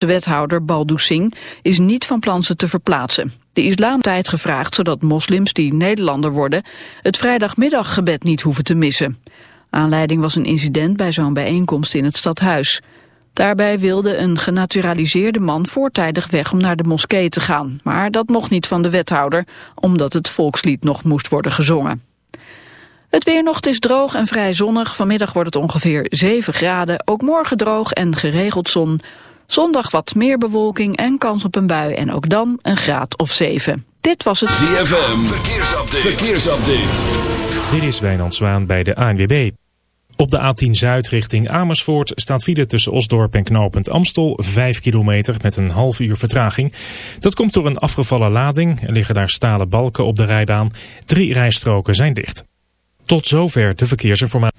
De wethouder Baldu Singh is niet van plan ze te verplaatsen. De islam tijd gevraagd zodat moslims die Nederlander worden... het vrijdagmiddaggebed niet hoeven te missen. Aanleiding was een incident bij zo'n bijeenkomst in het stadhuis. Daarbij wilde een genaturaliseerde man voortijdig weg om naar de moskee te gaan. Maar dat mocht niet van de wethouder, omdat het volkslied nog moest worden gezongen. Het weer nog, is droog en vrij zonnig. Vanmiddag wordt het ongeveer 7 graden. Ook morgen droog en geregeld zon. Zondag wat meer bewolking en kans op een bui. En ook dan een graad of 7. Dit was het ZFM. Verkeersupdate. Verkeersupdate. Dit is Wijnand Zwaan bij de ANWB. Op de A10 Zuid richting Amersfoort staat file tussen Osdorp en knooppunt Amstel 5 kilometer met een half uur vertraging. Dat komt door een afgevallen lading. Er liggen daar stalen balken op de rijbaan. Drie rijstroken zijn dicht. Tot zover de verkeersinformatie.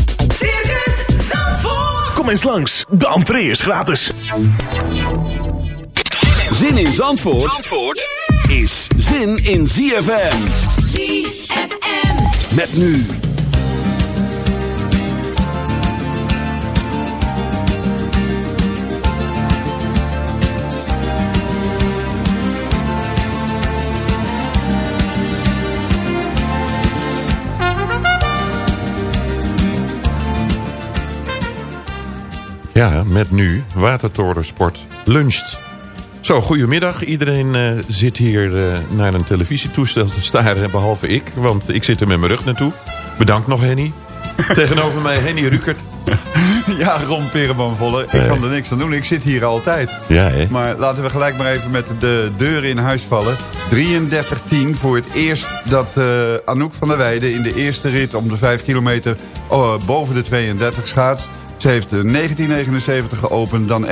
Eens langs, de entree is gratis. Zin in Zandvoort, Zandvoort is zin in ZFM. ZFM. Met nu. Ja, met nu Watertorensport luncht. Zo, goedemiddag. Iedereen eh, zit hier eh, naar een televisietoestel te staren, behalve ik. Want ik zit er met mijn rug naartoe. Bedankt nog, Henny. Tegenover mij Henny Rukert. Ja, Ron Perenboomvolle. Ik Nee. kan er niks aan doen. Ik zit hier altijd. Ja, hè? Maar laten we gelijk maar even met de deuren in huis vallen. 33-10 voor het eerst dat eh, Anouk van der Weijden... in de eerste rit om de 5 kilometer oh, boven de 32 schaatst. Ze heeft eh, 1979 geopend, dan 31.50,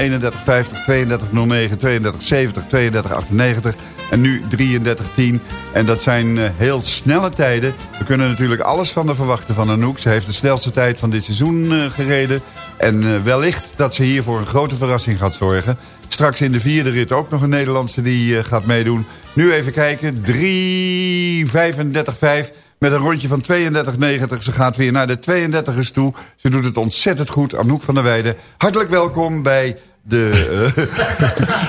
32.09, 32.70, 32.98 en nu 33.10. En dat zijn eh, heel snelle tijden. We kunnen natuurlijk alles van haar verwachten van Anouk. Ze heeft de snelste tijd van dit seizoen eh, gereden. En eh, wellicht dat ze hier voor een grote verrassing gaat zorgen. Straks in de vierde rit ook nog een Nederlandse die gaat meedoen. Nu even kijken, 3.35.5 met een rondje van 32,90. Ze gaat weer naar de 32ers toe. Ze doet het ontzettend goed. Anouk van der Weijden, hartelijk welkom bij de uh,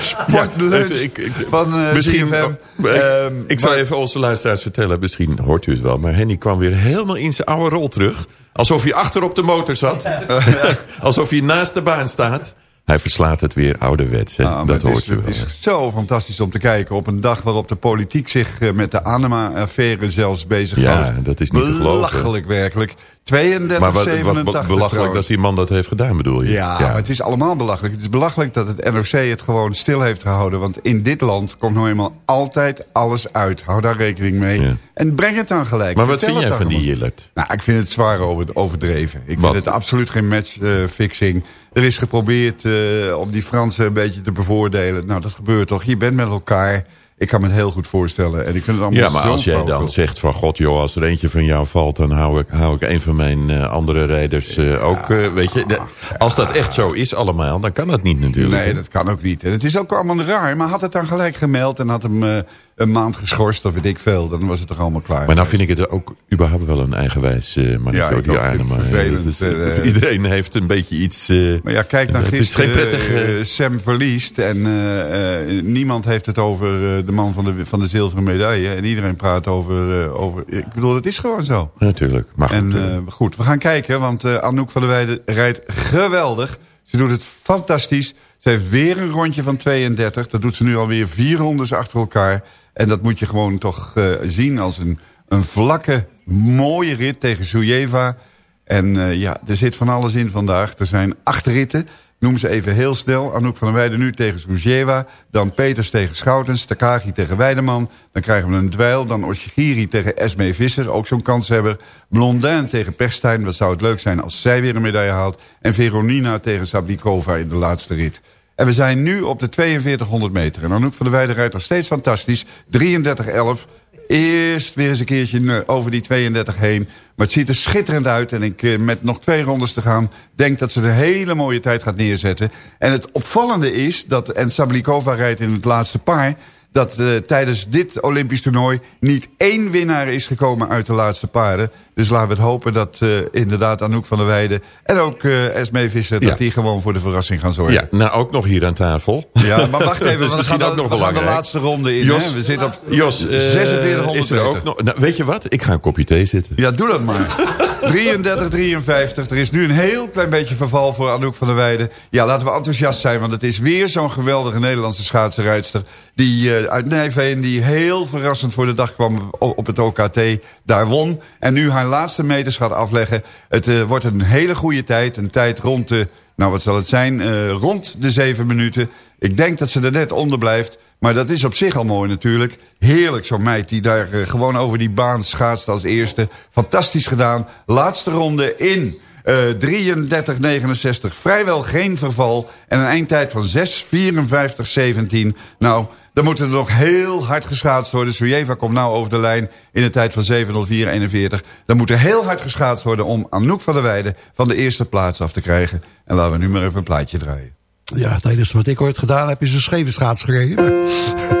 sportlunch Ja, ik- ik- van uh, Misschien, ik, Ehm, ik zal even onze luisteraars vertellen. Misschien hoort u het wel. Maar Henny kwam weer helemaal in zijn oude rol terug. Alsof hij achter op de motor zat. Alsof hij naast de baan staat. Hij verslaat het weer ouderwets. hè. Maar dat het is, hoort u wel. Het is zo fantastisch om te kijken op een dag waarop de politiek zich eh, met de Anema-affaire zelfs bezighoudt. Ja, dat is niet te geloven. Belachelijk werkelijk. 32, maar wat, wat, 87 wat belachelijk trouwens. dat die man dat heeft gedaan, bedoel je? Ja, maar het is allemaal belachelijk. Het is belachelijk dat het NRC het gewoon stil heeft gehouden. Want in dit land komt nou eenmaal altijd alles uit. Hou daar rekening mee. Ja. En breng het dan gelijk. Maar wat vind jij van die. Jillert? Nou, ik vind het zwaar over, overdreven. Ik Wat? vind het absoluut geen matchfixing. er is geprobeerd eh, om die Fransen een beetje te bevoordelen. Nou, dat gebeurt toch. Je bent met elkaar. Ik kan me het heel goed voorstellen. En ik vind het allemaal Ja, maar als jij dan zegt van... God joh, als er eentje van jou valt... dan hou ik, hou ik een van mijn eh, andere rijders eh, ook... eh, weet je, de- als dat echt zo is allemaal... dan kan dat niet natuurlijk. Nee, dat kan ook niet. En het is ook allemaal raar. Maar had het dan gelijk gemeld en had hem een maand geschorst of weet ik veel. Dan was het toch allemaal klaar. Maar nou vind ik het ook überhaupt wel een eigenwijs uh, Ja, Mauricio ik die. Adema. Vervelend, is- eh, iedereen heeft een beetje iets... eh, Maar ja, kijk is gisteren. geen prettig... eh, eh, Sam verliest en eh, eh, niemand heeft het over eh, de man van de, van de zilveren medaille. En iedereen praat over, eh, over... Ik bedoel, het is gewoon zo. natuurlijk. Maar goed, En eh, eh, goed, we gaan kijken, want eh, Anouk van der Weijden rijdt geweldig. Ze doet het fantastisch. Ze heeft weer een rondje van 32. Dat doet ze nu alweer vier rondes achter elkaar. En dat moet je gewoon toch eh, zien als een, een vlakke, mooie rit tegen Sujeva. En eh, ja, er zit van alles in vandaag. Er zijn acht ritten. Noem ze even heel snel. Anouk van der Weijden nu tegen Sujeva. Dan Peters tegen Schoutens. Takagi tegen Weideman. Dan krijgen we een dweil. Dan Oshigiri tegen Esme Visser. Ook zo'n kanshebber. Blondin tegen Perstijn. Wat zou het leuk zijn als zij weer een medaille haalt. En Veronina tegen Sablikova in de laatste rit. En we zijn nu op de 4200 meter. En Anouk van der Weijden rijdt nog steeds fantastisch. 33-11. Eerst weer eens een keertje eh, over die 32 heen. Maar het ziet er schitterend uit. En ik eh, met nog twee rondes te gaan... denk dat ze een hele mooie tijd gaat neerzetten. En het opvallende is... dat en Sablikova rijdt in het laatste paar... dat eh, tijdens dit Olympisch toernooi... niet één winnaar is gekomen uit de laatste paren. Dus laten we het hopen dat eh, inderdaad Anouk van der Weijden... en ook eh Esmee Visser... Ja. dat die gewoon voor de verrassing gaan zorgen. ja, nou ook nog hier aan tafel. Ja, maar wacht even, want we gaan, ook nog we gaan de laatste ronde in. Jos, hè? We zitten op Jos, eh, 4600 is er ook nog, nou, weet je wat? Ik ga een kopje thee zitten. Ja, doe dat maar. 33, 53. Er is nu een heel klein beetje verval voor Anouk van der Weijden. Ja, laten we enthousiast zijn, want het is weer zo'n geweldige Nederlandse schaatsenrijdster... die eh, uit Nijveen, die heel verrassend voor de dag kwam op, op het OKT, daar won. En nu haar laatste meters gaat afleggen. Het eh, wordt een hele goede tijd, een tijd rond de... Nou, wat zal het zijn? Eh, rond de zeven minuten. Ik denk dat ze er net onder blijft. Maar dat is op zich al mooi natuurlijk. Heerlijk zo'n meid die daar eh, gewoon over die baan schaatst als eerste. Fantastisch gedaan. Laatste ronde in eh 33-69. Vrijwel geen verval. En een eindtijd van 6-54-17. Nou, dan moet er nog heel hard geschaatst worden. Sujeva komt nou over de lijn in een tijd van 7-04-41. Dan moet er heel hard geschaatst worden om Anouk van der Weijden... van de eerste plaats af te krijgen. En laten we nu maar even een plaatje draaien. Ja, enige wat ik ooit gedaan heb is een scheve schaats gereden.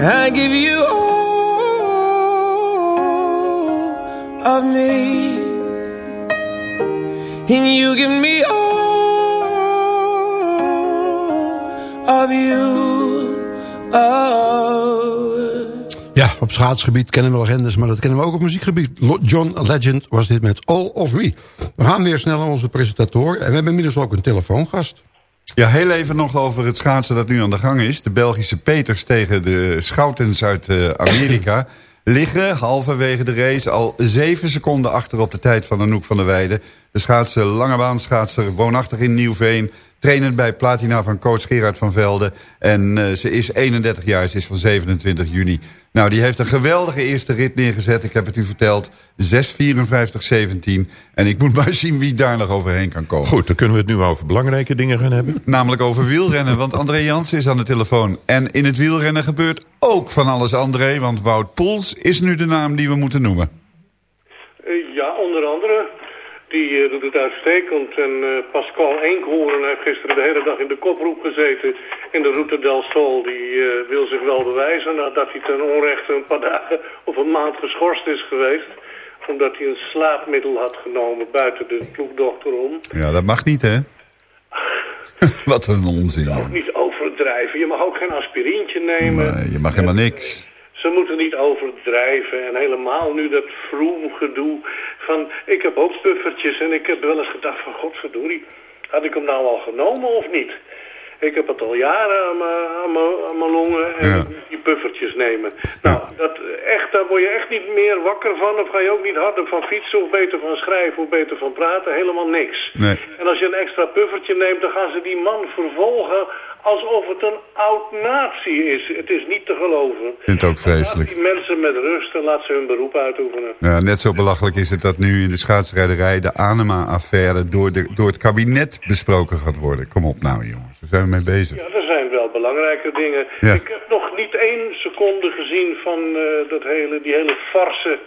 I give you all of me. And you give me all of you. Oh. Ja, op schaatsgebied kennen we legendes, maar dat kennen we ook op muziekgebied. John Legend was dit met All of Me. We gaan weer snel naar onze presentator. En we hebben inmiddels ook een telefoongast. Ja, heel even nog over het schaatsen dat nu aan de gang is. De Belgische Peters tegen de Schoutens uit Amerika... liggen halverwege de race al zeven seconden achter op de tijd van Anouk van der Weijden. De schaatser, langebaanschaatser, woonachtig in Nieuwveen... trainend bij Platina van coach Gerard van Velde. En eh, ze is 31 jaar, ze is van 27 juni. Nou, die heeft een geweldige eerste rit neergezet. Ik heb het u verteld. 6.54.17. En ik moet maar zien wie daar nog overheen kan komen. Goed, dan kunnen we het nu over belangrijke dingen gaan hebben. Namelijk over wielrennen, want André Jansen is aan de telefoon. En in het wielrennen gebeurt ook van alles, André. Want Wout Poels is nu de naam die we moeten noemen. Eh, Ja. Die eh, doet het uitstekend. En eh, Pascal Enkhoorn heeft gisteren de hele dag in de koproep gezeten in de Route del Sol. Die eh, wil zich wel bewijzen nadat hij ten onrechte een paar dagen of een maand geschorst is geweest. Omdat hij een slaapmiddel had genomen buiten de ploegdochter om. Ja, dat mag niet, hè? Wat een onzin. Ook niet overdrijven. Je mag ook geen aspirintje nemen. Nee, je mag helemaal niks. Ze moeten niet overdrijven. En helemaal nu dat vroom gedoe van... Ik heb ook puffertjes en ik heb wel eens gedacht van... Godverdorie, had ik hem nou al genomen of niet? Ik heb het al jaren aan mijn, aan longen en Ja. die puffertjes nemen. Nou, dat, echt, daar word je echt niet meer wakker van. Of ga je ook niet harder van fietsen of beter van schrijven of beter van praten. Helemaal niks. Nee. En als je een extra puffertje neemt, dan gaan ze die man vervolgen alsof het een oud natie is. Het is niet te geloven. Ik vind het ook vreselijk. Laat die mensen met rust en laat ze hun beroep uitoefenen. Ja, net zo belachelijk is het dat nu in de schaatsrijderij... de Anema-affaire door, de, door het kabinet besproken gaat worden. Kom op nou, jongens. Zijn we mee bezig. Ja, er zijn wel belangrijke dingen. Ja. Ik heb nog niet één seconde gezien van eh, dat hele, die hele farse...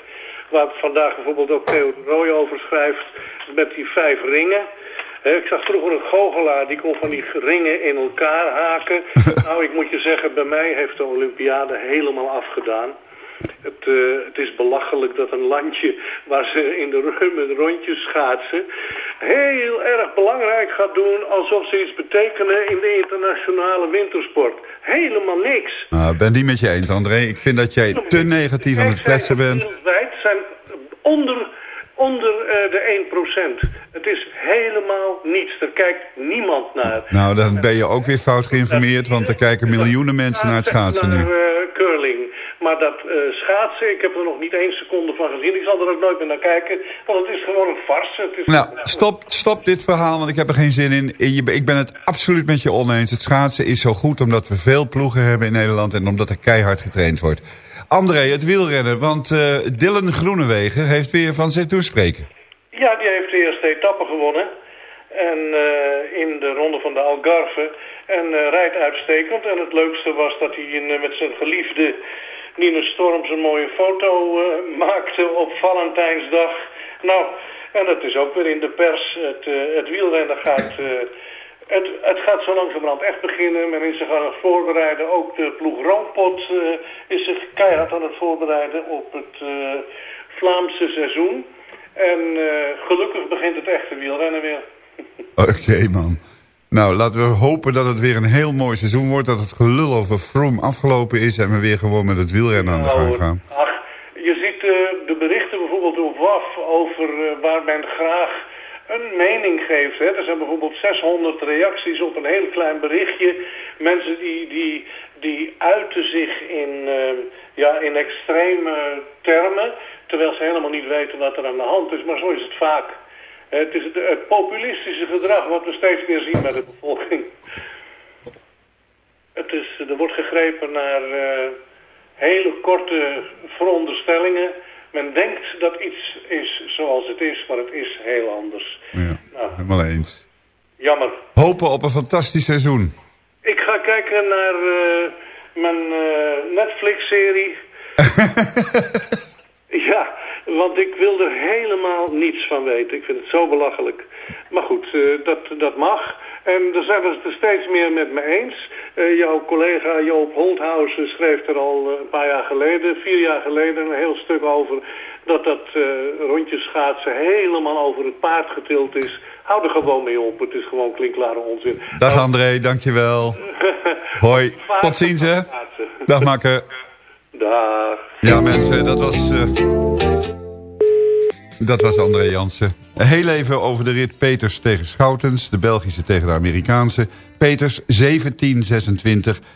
waar vandaag bijvoorbeeld ook Theo Rooij over schrijft... met die vijf ringen... Ik zag vroeger een goochelaar, die kon van die ringen in elkaar haken. nou, ik moet je zeggen, bij mij heeft de Olympiade helemaal afgedaan. Het, eh, het is belachelijk dat een landje waar ze in de met rondjes schaatsen... heel erg belangrijk gaat doen alsof ze iets betekenen in de internationale wintersport. Helemaal niks. Nou, ik ben niet met je eens, André. Ik vind dat jij te negatief aan het kletsen bent. Wereldwijd zijn onder, onder eh, de 1%. Het is helemaal niets. Er kijkt niemand naar. Nou, dan ben je ook weer fout geïnformeerd... want er kijken miljoenen mensen naar het schaatsen nu. Naar eh, curling. Maar dat eh, schaatsen, ik heb er nog niet één seconde van gezien. Ik zal er ook nooit meer naar kijken. Want het is gewoon een farce. Het is Nou, stop, stop dit verhaal, want ik heb er geen zin in. Ik ben het absoluut met je oneens. Het schaatsen is zo goed omdat we veel ploegen hebben in Nederland... en omdat er keihard getraind wordt. André, het wielrennen, want eh, Dylan Groenewegen heeft weer van zich toespreken. Ja, die heeft de eerste etappe gewonnen. En in de ronde van de Algarve. En rijdt uitstekend. En het leukste was dat hij in, met zijn geliefde Nina Storms een mooie foto maakte op Valentijnsdag. Nou, en dat is ook weer in de pers. Het, het wielrennen gaat... Het, het, gaat zo langzamerhand echt beginnen. Men is zich aan het voorbereiden. Ook de ploeg Roompot is zich keihard aan het voorbereiden op het Vlaamse seizoen. En gelukkig begint het echte wielrennen weer. Oké man. Nou, laten we hopen dat het weer een heel mooi seizoen wordt. Dat het gelul over Froome afgelopen is en we weer gewoon met het wielrennen aan de gang gaan. Ach, je ziet uh, de berichten bijvoorbeeld op WAF over uh, waar men graag een mening geeft. Hè. Er zijn bijvoorbeeld 600 reacties op een heel klein berichtje. Mensen die, die, die uiten zich in, uh, ja, in extreme termen. Terwijl ze helemaal niet weten wat er aan de hand is. Maar zo is het vaak. Het is het, populistische gedrag wat we steeds meer zien bij de bevolking. Het is, er wordt gegrepen naar uh, hele korte veronderstellingen. Men denkt dat iets is zoals het is, maar het is heel anders. Ja, nou, helemaal eens. Jammer. Hopen op een fantastisch seizoen. Ik ga kijken naar uh, mijn uh, Netflix-serie. Ja, want ik wil er helemaal niets van weten. Ik vind het zo belachelijk. Maar goed, uh, dat, dat mag. En daar zijn we het er steeds meer met me eens. Uh, jouw collega Joop Holthausen schreef er al uh, een paar jaar geleden, vier jaar geleden, een heel stuk over... dat dat rondjeschaatsen helemaal over het paard getild is. Hou er gewoon mee op. Het is gewoon klinkklare onzin. Dag André, dankjewel. Hoi. Tot ziens hè. Dag Makke. Ja mensen, dat was... Uh, dat was André Jansen. Heel even over de rit Peters tegen Schoutens. De Belgische tegen de Amerikaanse. Peters 17-26.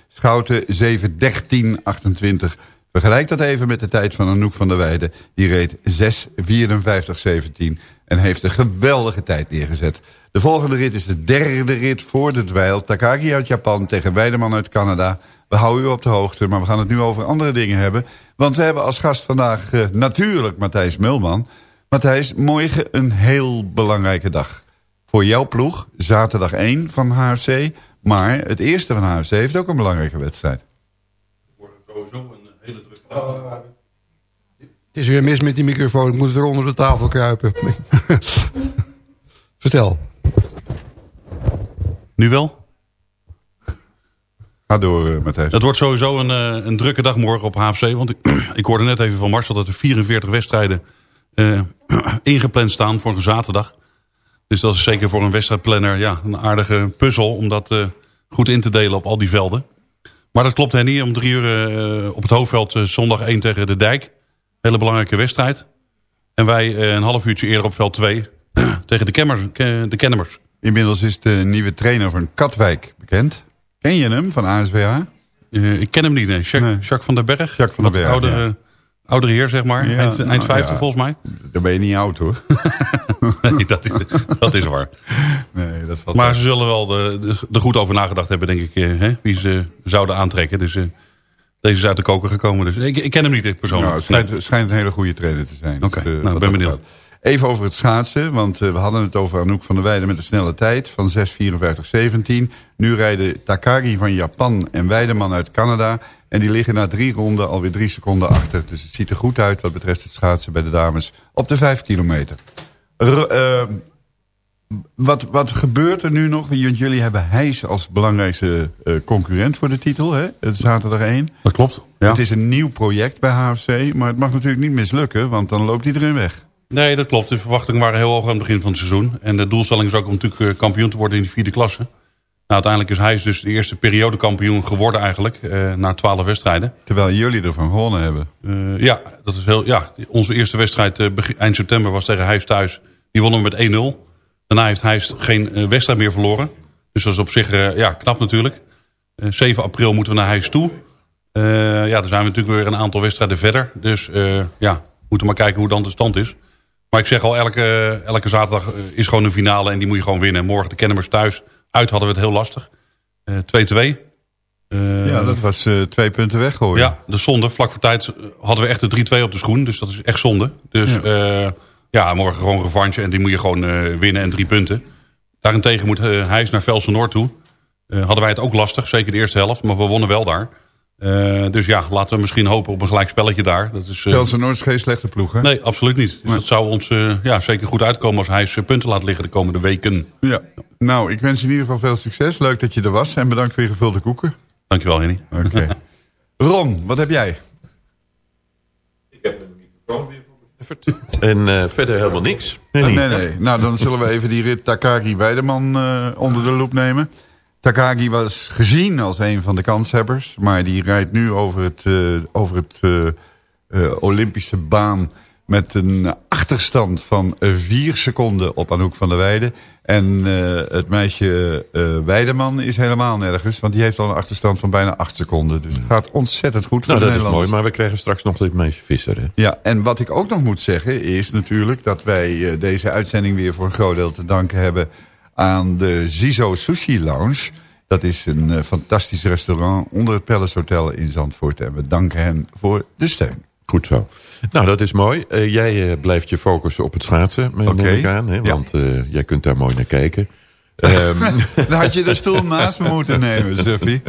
Schouten 7-13-28. Vergelijk dat even met de tijd van Anouk van der Weijden. Die reed 6-54-17 en heeft een geweldige tijd neergezet. De volgende rit is de derde rit voor de dweil. Takagi uit Japan tegen Weideman uit Canada. We houden u op de hoogte, maar we gaan het nu over andere dingen hebben. Want we hebben als gast vandaag uh, natuurlijk Matthijs Mulman. Matthijs, morgen een heel belangrijke dag. Voor jouw ploeg, zaterdag 1 van HFC. Maar het eerste van HFC heeft ook een belangrijke wedstrijd. Het wordt sowieso een hele drukke dag. Oh, het is weer mis met die microfoon. Ik moet weer onder de tafel kruipen. Vertel. Nu wel? Ga door, uh, Matthijs. Het wordt sowieso een, uh, een drukke dag morgen op HFC. Want ik, ik hoorde net even van Marcel dat er 44 wedstrijden uh, ingepland staan voor een zaterdag. Dus dat is zeker voor een wedstrijdplanner ja, een aardige puzzel om dat goed in te delen op al die velden. Maar dat klopt niet. Om drie uur op het hoofdveld zondag 1 tegen de Dijk. Hele belangrijke wedstrijd. En wij een half uurtje eerder op veld 2 tegen de, Kemmers, de Kennemers. Inmiddels is de nieuwe trainer van Katwijk bekend. Ken je hem van ASWH? Uh, ik ken hem niet, nee. Jacques, nee. Jacques van der Berg. Jacques van der Berg, oudere, ja. oudere heer, zeg maar. Ja, eind, eind 50 ja. volgens mij. Dan ben je niet oud, hoor. nee, dat is, dat is waar. Nee, dat valt maar uit. ze zullen wel er de, de goed over nagedacht hebben, denk ik. Hè, wie ze zouden aantrekken. Dus uh, deze is uit de koker gekomen. Dus ik, ik ken hem niet persoonlijk. Nou, het schijnt, een hele goede trainer te zijn. Oké, okay, dus, uh, nou, ben benieuwd. Gaat. Even over het schaatsen, want uh, we hadden het over Anouk van der Weijden met een snelle tijd van 6.54.17. Nu rijden Takagi van Japan en Weideman uit Canada. En die liggen na drie ronden alweer drie seconden achter. Dus het ziet er goed uit wat betreft het schaatsen bij de dames op de vijf kilometer. R uh, wat, wat gebeurt er nu nog? Want jullie hebben Heijs als belangrijkste uh, concurrent voor de titel, hè? Het zaterdag 1. Dat klopt, ja. Het is een nieuw project bij HFC, maar het mag natuurlijk niet mislukken, want dan loopt iedereen weg. Nee, dat klopt. De verwachtingen waren heel hoog aan het begin van het seizoen. En de doelstelling is ook om natuurlijk kampioen te worden in de vierde klasse. Nou, uiteindelijk is hij dus de eerste periodekampioen geworden eigenlijk. Uh, na twaalf wedstrijden. Terwijl jullie ervan gewonnen hebben. Uh, ja, dat is heel, ja, onze eerste wedstrijd uh, eind september was tegen Heijs thuis. Die wonnen we met 1-0. Daarna heeft Heijs geen wedstrijd meer verloren. Dus dat is op zich ja, knap natuurlijk. 7 april moeten we naar Heijs toe. ja, dan zijn we natuurlijk weer een aantal wedstrijden verder. Dus ja, moeten maar kijken hoe dan de stand is. Maar ik zeg al, elke, elke zaterdag is gewoon een finale en die moet je gewoon winnen. Morgen de Kennemers thuis. Uit hadden we het heel lastig. 2-2. Uh, uh, ja, dat was uh, twee punten weggooien. Ja, de zonde. Vlak voor tijd hadden we echt de 3-2 op de schoen. Dus dat is echt zonde. Dus ja, ja morgen gewoon revanche en die moet je gewoon winnen en drie punten. Daarentegen moet Heijs naar Velsen Noord toe. Hadden wij het ook lastig, zeker de eerste helft. Maar we wonnen wel daar. Uh, dus ja, laten we misschien hopen op een gelijk spelletje daar. Dat is, Velsen Noord is geen slechte ploeg, hè? Nee, absoluut niet. Dus dat zou ons ja, zeker goed uitkomen als Heijs punten laat liggen de komende weken. Ja, nou, ik wens je in ieder geval veel succes. Leuk dat je er was en bedankt voor je gevulde koeken. Dankjewel, Henny. Oké. Okay. Ron, wat heb jij? Ik heb een microfoon weer en uh, verder helemaal niks. Nee, nee, nee. Nou, dan zullen we even die rit Takagi Weideman uh, onder de loep nemen. Takagi was gezien als een van de kanshebbers. Maar die rijdt nu over het, uh, over het Olympische baan met een achterstand van vier seconden op Anouk van der Weijden. En het meisje Weideman is helemaal nergens. Want die heeft al een achterstand van bijna acht seconden. Dus het gaat ontzettend goed nou, voor dat is mooi, maar we krijgen straks nog dit meisje Visser. Hè? Ja, en wat ik ook nog moet zeggen is natuurlijk... dat wij deze uitzending weer voor een groot deel te danken hebben... aan de Zizo Sushi Lounge. Dat is een fantastisch restaurant onder het Palace Hotel in Zandvoort. En we danken hen voor de steun. Goed zo. Nou, dat is mooi. Uh, jij uh, blijft je focussen op het schaatsen, okay. neem ik aan. Hè? Want ja. uh, jij kunt daar mooi naar kijken. Um, Dan had je de stoel naast me moeten nemen, Suffie.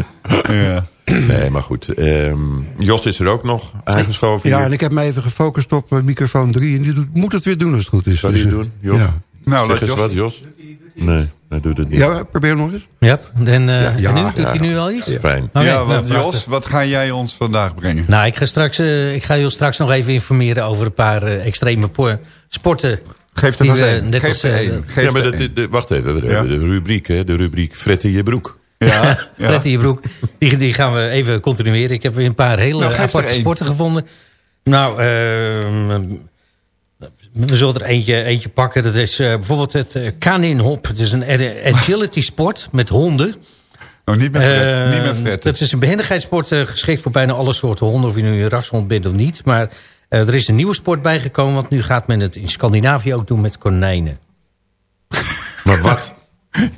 Ja. Nee, maar goed. Um, Jos is er ook nog aangeschoven. Ja, hier. en ik heb me even gefocust op microfoon 3. En die moet het weer doen als het goed is. Zal die dus, het doen, Jos? Ja. Nou, zeg eens Jos. wat, Jos. Nee, hij doet het niet. Ja, probeer nog eens. Ja, en, uh, Ja, ja, en nu? Doet ja. hij nu al iets? Fijn. Oké, ja, nou, want. Jos, wat ga jij ons vandaag brengen? Nou, ik ga, straks, uh, ik ga je straks nog even informeren over een paar uh, extreme po- sporten. Geef er Die maar we één. net Geef als, eh, Ja, maar dat, de, wacht even, hebben de rubriek, hè, de rubriek Fretten je broek. Ja, ja. Je broek. Die, die gaan we even continueren. Ik heb weer een paar hele Nou, aparte sporten gevonden. Nou, ehm, we zullen er eentje, eentje pakken. Dat is eh, bijvoorbeeld het uh, kaninhop. Het is een ag- agility sport met honden. Nou, niet met Fred. Eh, niet met. Dat is een behendigheidssport eh, geschikt voor bijna alle soorten honden. Of je nu een rashond bent of niet. Maar eh, er is een nieuwe sport bijgekomen. Want nu gaat men het in Scandinavië ook doen met konijnen. Maar wat?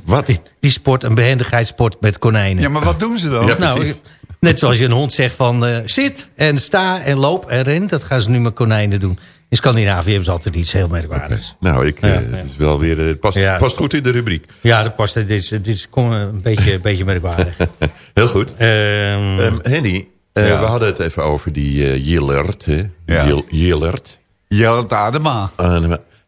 wat? Die, die sport, een behendigheidssport met konijnen. Ja, maar wat doen ze dan? Ja, Nou, net zoals je een hond zegt van eh, zit en sta en loop en rent. Dat gaan ze nu met konijnen doen. In Scandinavië hebben ze altijd iets heel merkwaardigs. Nou, ik, Ja, eh, ja. het is wel weer, eh, het past, Ja. past goed in de rubriek. Ja, dat past. Dit is, dit is kom, een, beetje, een beetje merkwaardig. Heel goed. Ehm, Ehm, Henny, eh, Ja. we hadden het even over die eh Jillert. hè? Ja. Jill- Jillert. Jelle Adema.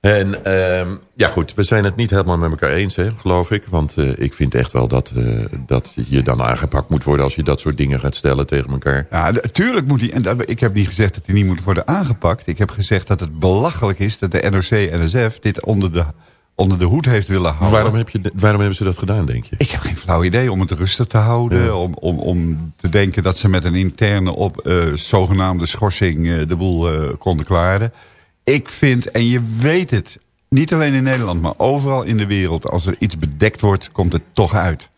En ehm, ja goed, we zijn het niet helemaal met elkaar eens, hè, geloof ik. Want eh, ik vind echt wel dat, eh, dat je dan aangepakt moet worden... als je dat soort dingen gaat stellen tegen elkaar. Ja, d- tuurlijk moet. En dat- ik heb niet gezegd dat hij niet moet worden aangepakt. Ik heb gezegd dat het belachelijk is dat de NOC-NSF dit onder de, onder de hoed heeft willen houden. waarom, heb je, waarom hebben ze dat gedaan, denk je? Ik heb geen flauw idee om het rustig te houden. Ja. Om, om, om te denken dat ze met een interne op, eh, zogenaamde schorsing de boel konden klaren. Ik vind, en je weet het, niet alleen in Nederland, maar overal in de wereld. Als er iets bedekt wordt, komt het toch uit.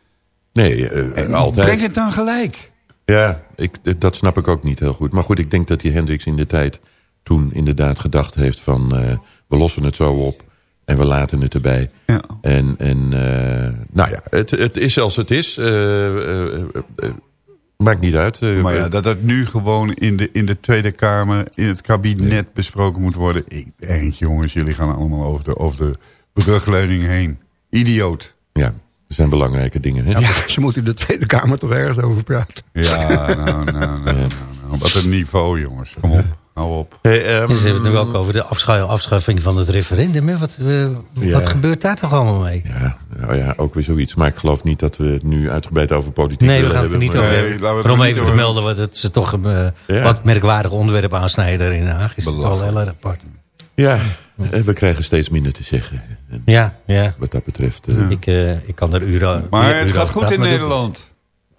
Nee, eh, En altijd. Breng het dan gelijk. Ja, ik, dat snap ik ook niet heel goed. Maar goed, ik denk dat die Hendricks in de tijd toen inderdaad gedacht heeft van... eh, we lossen het zo op en we laten het erbij. Ja. En, en eh, nou ja, het, het is als het is. Eh, eh, eh, eh, maakt niet uit. Eh, Maar ja, dat dat nu gewoon in de, in de Tweede Kamer, in het kabinet besproken moet worden. Ik denk, jongens, jullie gaan allemaal over de, over de brugleuning heen. Idioot. ja, er zijn belangrijke dingen. Hè? Ja, ze moeten in de Tweede Kamer toch ergens over praten. Ja, nou, nou, nou, nou, nou. Wat een niveau, jongens. Kom op, hou op. Hey, ehm, ze hebben het nu ook over de afschaffing van het referendum. Hè? Wat, eh, Ja. wat gebeurt daar toch allemaal mee? ja, nou ja, ook weer zoiets. Maar ik geloof niet dat we het nu uitgebreid over politiek Nee, we willen gaan het er hebben. niet maar- over Nee, hebben. we het om even niet te melden wat het ze toch een eh, wat merkwaardig onderwerp aansnijden in Den Haag. Is het wel heel erg apart. Ja, en we krijgen steeds minder te zeggen. En Ja, ja. wat dat betreft... eh, Ik, eh, ik kan er uren Maar uren het gaat goed praten, in Nederland.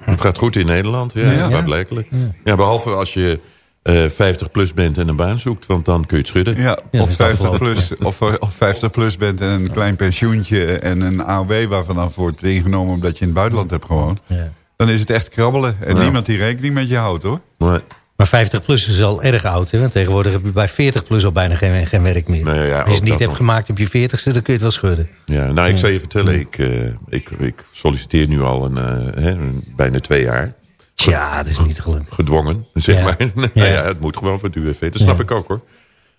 Het gaat goed in Nederland, ja, Ja. klaarblijkelijk. Ja. behalve als je eh 50 plus bent en een baan zoekt, want dan kun je het schudden. Ja, of, is 50 afgelopen. plus, of, of 50 plus bent en een klein pensioentje en een AOW waarvan af wordt ingenomen omdat je in het buitenland hebt gewoond. Ja. Dan is het echt krabbelen. En Ja. niemand die rekening met je houdt hoor. Maar, Maar 50 plus is al erg oud. Hè? Want tegenwoordig heb je bij 40 plus al bijna geen, geen werk meer. Ja, Als je het niet hebt nog. gemaakt op je 40ste, dan kun je het wel schudden. ja, nou, ik zal je vertellen, ik, eh, ik, ik solliciteer nu al een, eh, hè, een- bijna twee jaar. Ja, dat is niet gelukt. Gedwongen, zeg Ja. maar. nou Ja. ja. het moet gewoon voor het UWV, dat snap ik ook hoor.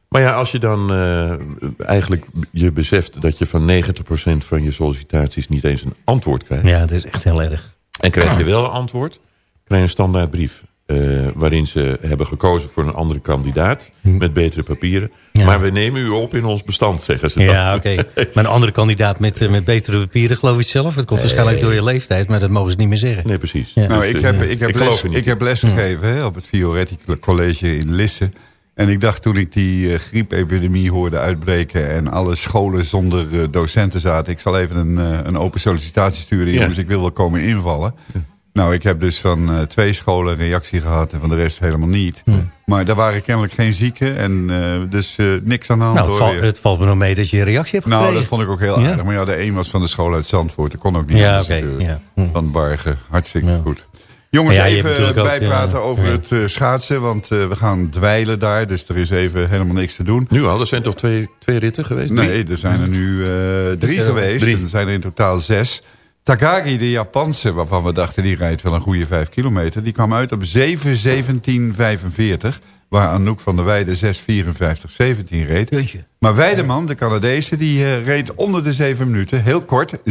Maar ja, als je dan uh, eigenlijk je beseft dat je van 90% van je sollicitaties niet eens een antwoord krijgt. Ja, dat is echt heel erg. En krijg je wel een antwoord, krijg je een standaardbrief. Uh, waarin ze hebben gekozen voor een andere kandidaat Hm. met betere papieren. Maar we nemen u op in ons bestand, zeggen ze dan. Ja, oké. Okay. Maar een andere kandidaat met, uh, met betere papieren geloof ik zelf. Het komt nee. waarschijnlijk door je leeftijd, maar dat mogen ze niet meer zeggen. Nee, precies. Ja. Nou, ik heb, ik heb, ik les, ik heb les gegeven hè, op het Fioretti College in Lisse. En ik dacht toen ik die uh, griepepidemie hoorde uitbreken... en alle scholen zonder uh, docenten zaten... ik zal even een, uh, een open sollicitatie sturen, ja. jongens, ik wil wel komen invallen. Nou, ik heb dus van twee scholen een reactie gehad... en van de rest helemaal niet. Hm. Maar daar waren kennelijk geen zieken en dus niks aan de hand. Nou, het, val, het, valt me nog mee dat je een reactie hebt gekregen. Nou, dat vond ik ook heel ja? aardig. Maar ja, de een was van de school uit Zandvoort. Dat kon ook niet ja, okay, ja. Hm. Van Bargen, hartstikke goed. Jongens, ja, even bijpraten ook, over ja. het uh, schaatsen. Want uh, we gaan dweilen daar. Dus er is even helemaal niks te doen. Nu al? Er zijn toch twee, twee ritten geweest? Drie? Nee, er zijn er nu uh, drie geweest. Drie. Er zijn er in totaal zes. Takagi, de Japanse, waarvan we dachten... die rijdt wel een goede vijf kilometer. Die kwam uit op 7.17.45. Waar Anouk van der Weijden 6.54.17 reed. Maar Weideman, de Canadese, die uh, reed onder de 7 minuten. Heel kort, 6.59.88.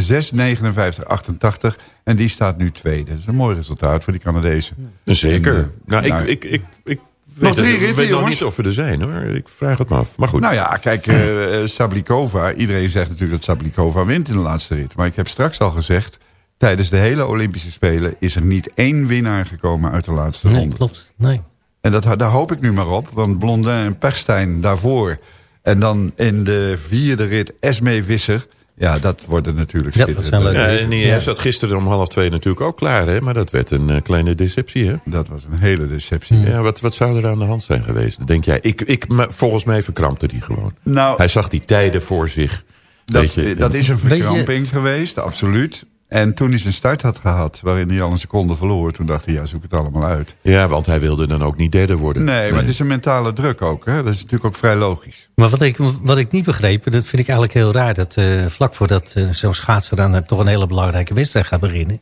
En die staat nu tweede. Dat is een mooi resultaat voor die Canadezen. Zeker. En, uh, nou, nou, ik, ik, ik, ik nog drie ritten, Ik weet jongens. nog niet of we er zijn, hoor. Ik vraag het me af. Maar goed. Nou ja, kijk, uh, Sablikova. Iedereen zegt natuurlijk dat Sablikova wint in de laatste rit. Maar ik heb straks al gezegd... tijdens de hele Olympische Spelen... is er niet één winnaar gekomen uit de laatste nee, ronde. Klopt, nee. En dat, daar hoop ik nu maar op. Want Blondin en Perstijn daarvoor. En dan in de vierde rit Esme Visser. Ja, dat worden natuurlijk ja, dat zijn leuke ja, en die ja. zat gisteren om half twee natuurlijk ook klaar. Hè? Maar dat werd een uh, kleine deceptie. Hè? Dat was een hele deceptie. Ja, wat, wat zou er aan de hand zijn geweest? Denk jij? Ik, ik, volgens mij verkrampte hij gewoon. Nou, hij zag die tijden voor zich. Dat, je, dat is een verkramping geweest, absoluut. En toen hij zijn start had gehad, waarin hij al een seconde verloor... toen dacht hij, ja, zoek het allemaal uit. Ja, want hij wilde dan ook niet derde worden. Nee, nee. maar het is een mentale druk ook. Hè? Dat is natuurlijk ook vrij logisch. Maar wat ik, wat ik niet begreep, dat vind ik eigenlijk heel raar... dat uh, vlak voordat uh, zo'n schaatser dan uh, toch een hele belangrijke wedstrijd gaat beginnen...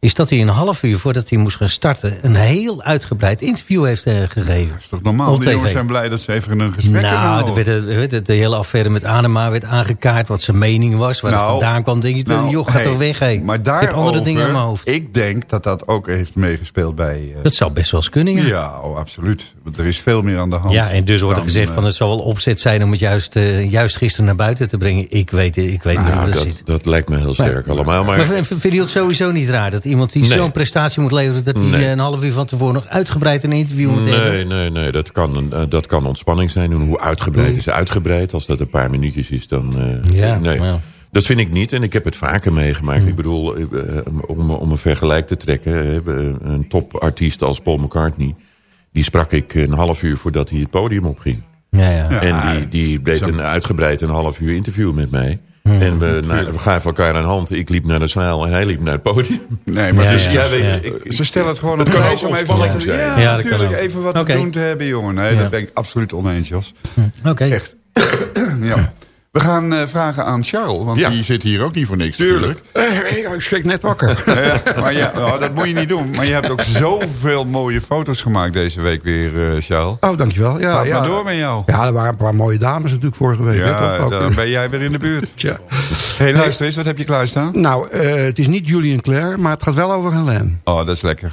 is dat hij een half uur voordat hij moest gaan starten... een heel uitgebreid interview heeft uh, gegeven. Dat is toch normaal? De jongens zijn blij dat ze even een gesprek nou, hebben Nou, de, de, de, hele affaire met Anema werd aangekaart... wat zijn mening was, waar nou, het vandaan kwam. Denk je, nou, joh, gaat hey, toch weg, hé. Maar daarover, andere dingen in mijn hoofd. ik denk dat dat ook heeft meegespeeld bij... Uh, dat zou best wel eens kunnen, ja. Ja, oh, absoluut. Er is veel meer aan de hand. Ja, en dus wordt er gezegd van het zal wel opzet zijn... om het juist, uh, juist gisteren naar buiten te brengen. Ik weet, ik weet nou, niet hoe dat, dat zit. Dat lijkt me heel sterk maar, allemaal. Maar, maar vind je het sowieso niet raar dat iemand die nee. zo'n prestatie moet leveren... dat hij Nee. een half uur van tevoren nog uitgebreid een interview moet hebben? Nee, nee, nee. Dat kan, uh, dat kan ontspanning zijn. En hoe uitgebreid Mm. is uitgebreid? Als dat een paar minuutjes is, dan... Uh, Ja, nee. ja. Dat vind ik niet. En ik heb het vaker meegemaakt. Mm. Ik bedoel, uh, om, om een vergelijk te trekken. uh, een topartiest als Paul McCartney... die sprak ik een half uur voordat hij het podium opging. Ja, ja. En die, die deed een uitgebreid een half uur interview met mij. Mm. En we, nou, we gaven elkaar aan de hand. Ik liep naar de zaal en hij liep naar het podium. Nee, maar Ja, dus, ja, ja, ja. weet je, Ja. ik- ze stellen het gewoon op Het kan ook om even ontspanning wat te, zijn. ja, Ja, dat kan natuurlijk even wat te doen te hebben, jongen. Nee, Ja. dat ben ik absoluut oneens, Jos. Oké. Echt. ja. We gaan eh, vragen aan Charles, want Ja. die zit hier ook niet voor niks. Tuurlijk. natuurlijk. Eh, ik schrik net wakker. Ja, maar ja, nou, dat moet je niet doen. Maar je hebt ook zoveel mooie foto's gemaakt deze week weer, eh Charles. Oh, dankjewel. Ja, Gaat ja. maar door met jou. Ja, er waren een paar mooie dames natuurlijk vorige week. Ja? Ook, dan ben jij weer in de buurt. Tja. hey, luister eens, wat heb je klaarstaan? Nou, eh, het is niet Julian Claire, maar het gaat wel over Helene. Oh, dat is lekker.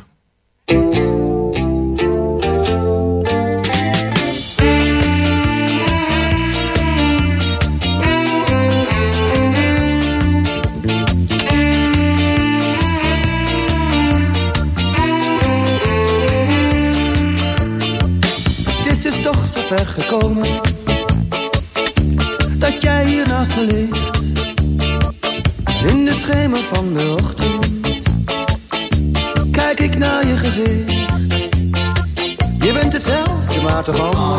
Hetzelfde, maar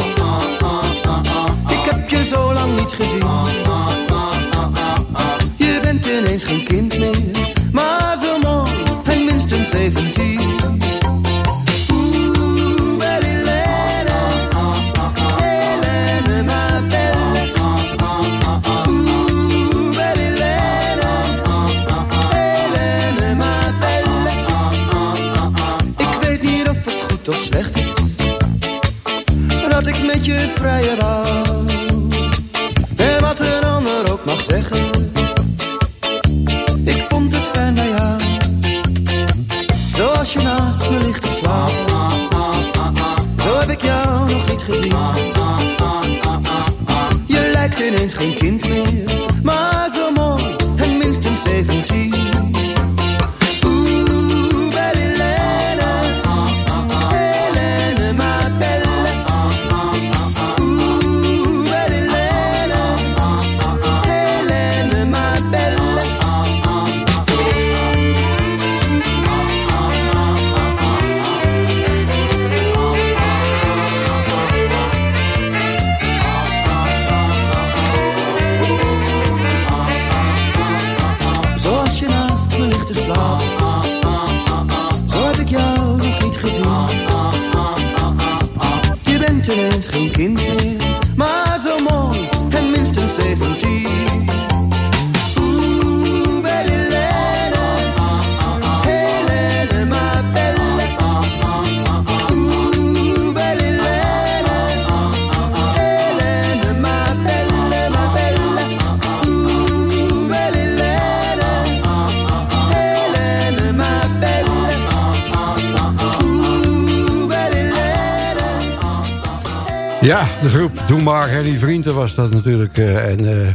maar, Henny Vrienden was dat natuurlijk. eh, en eh,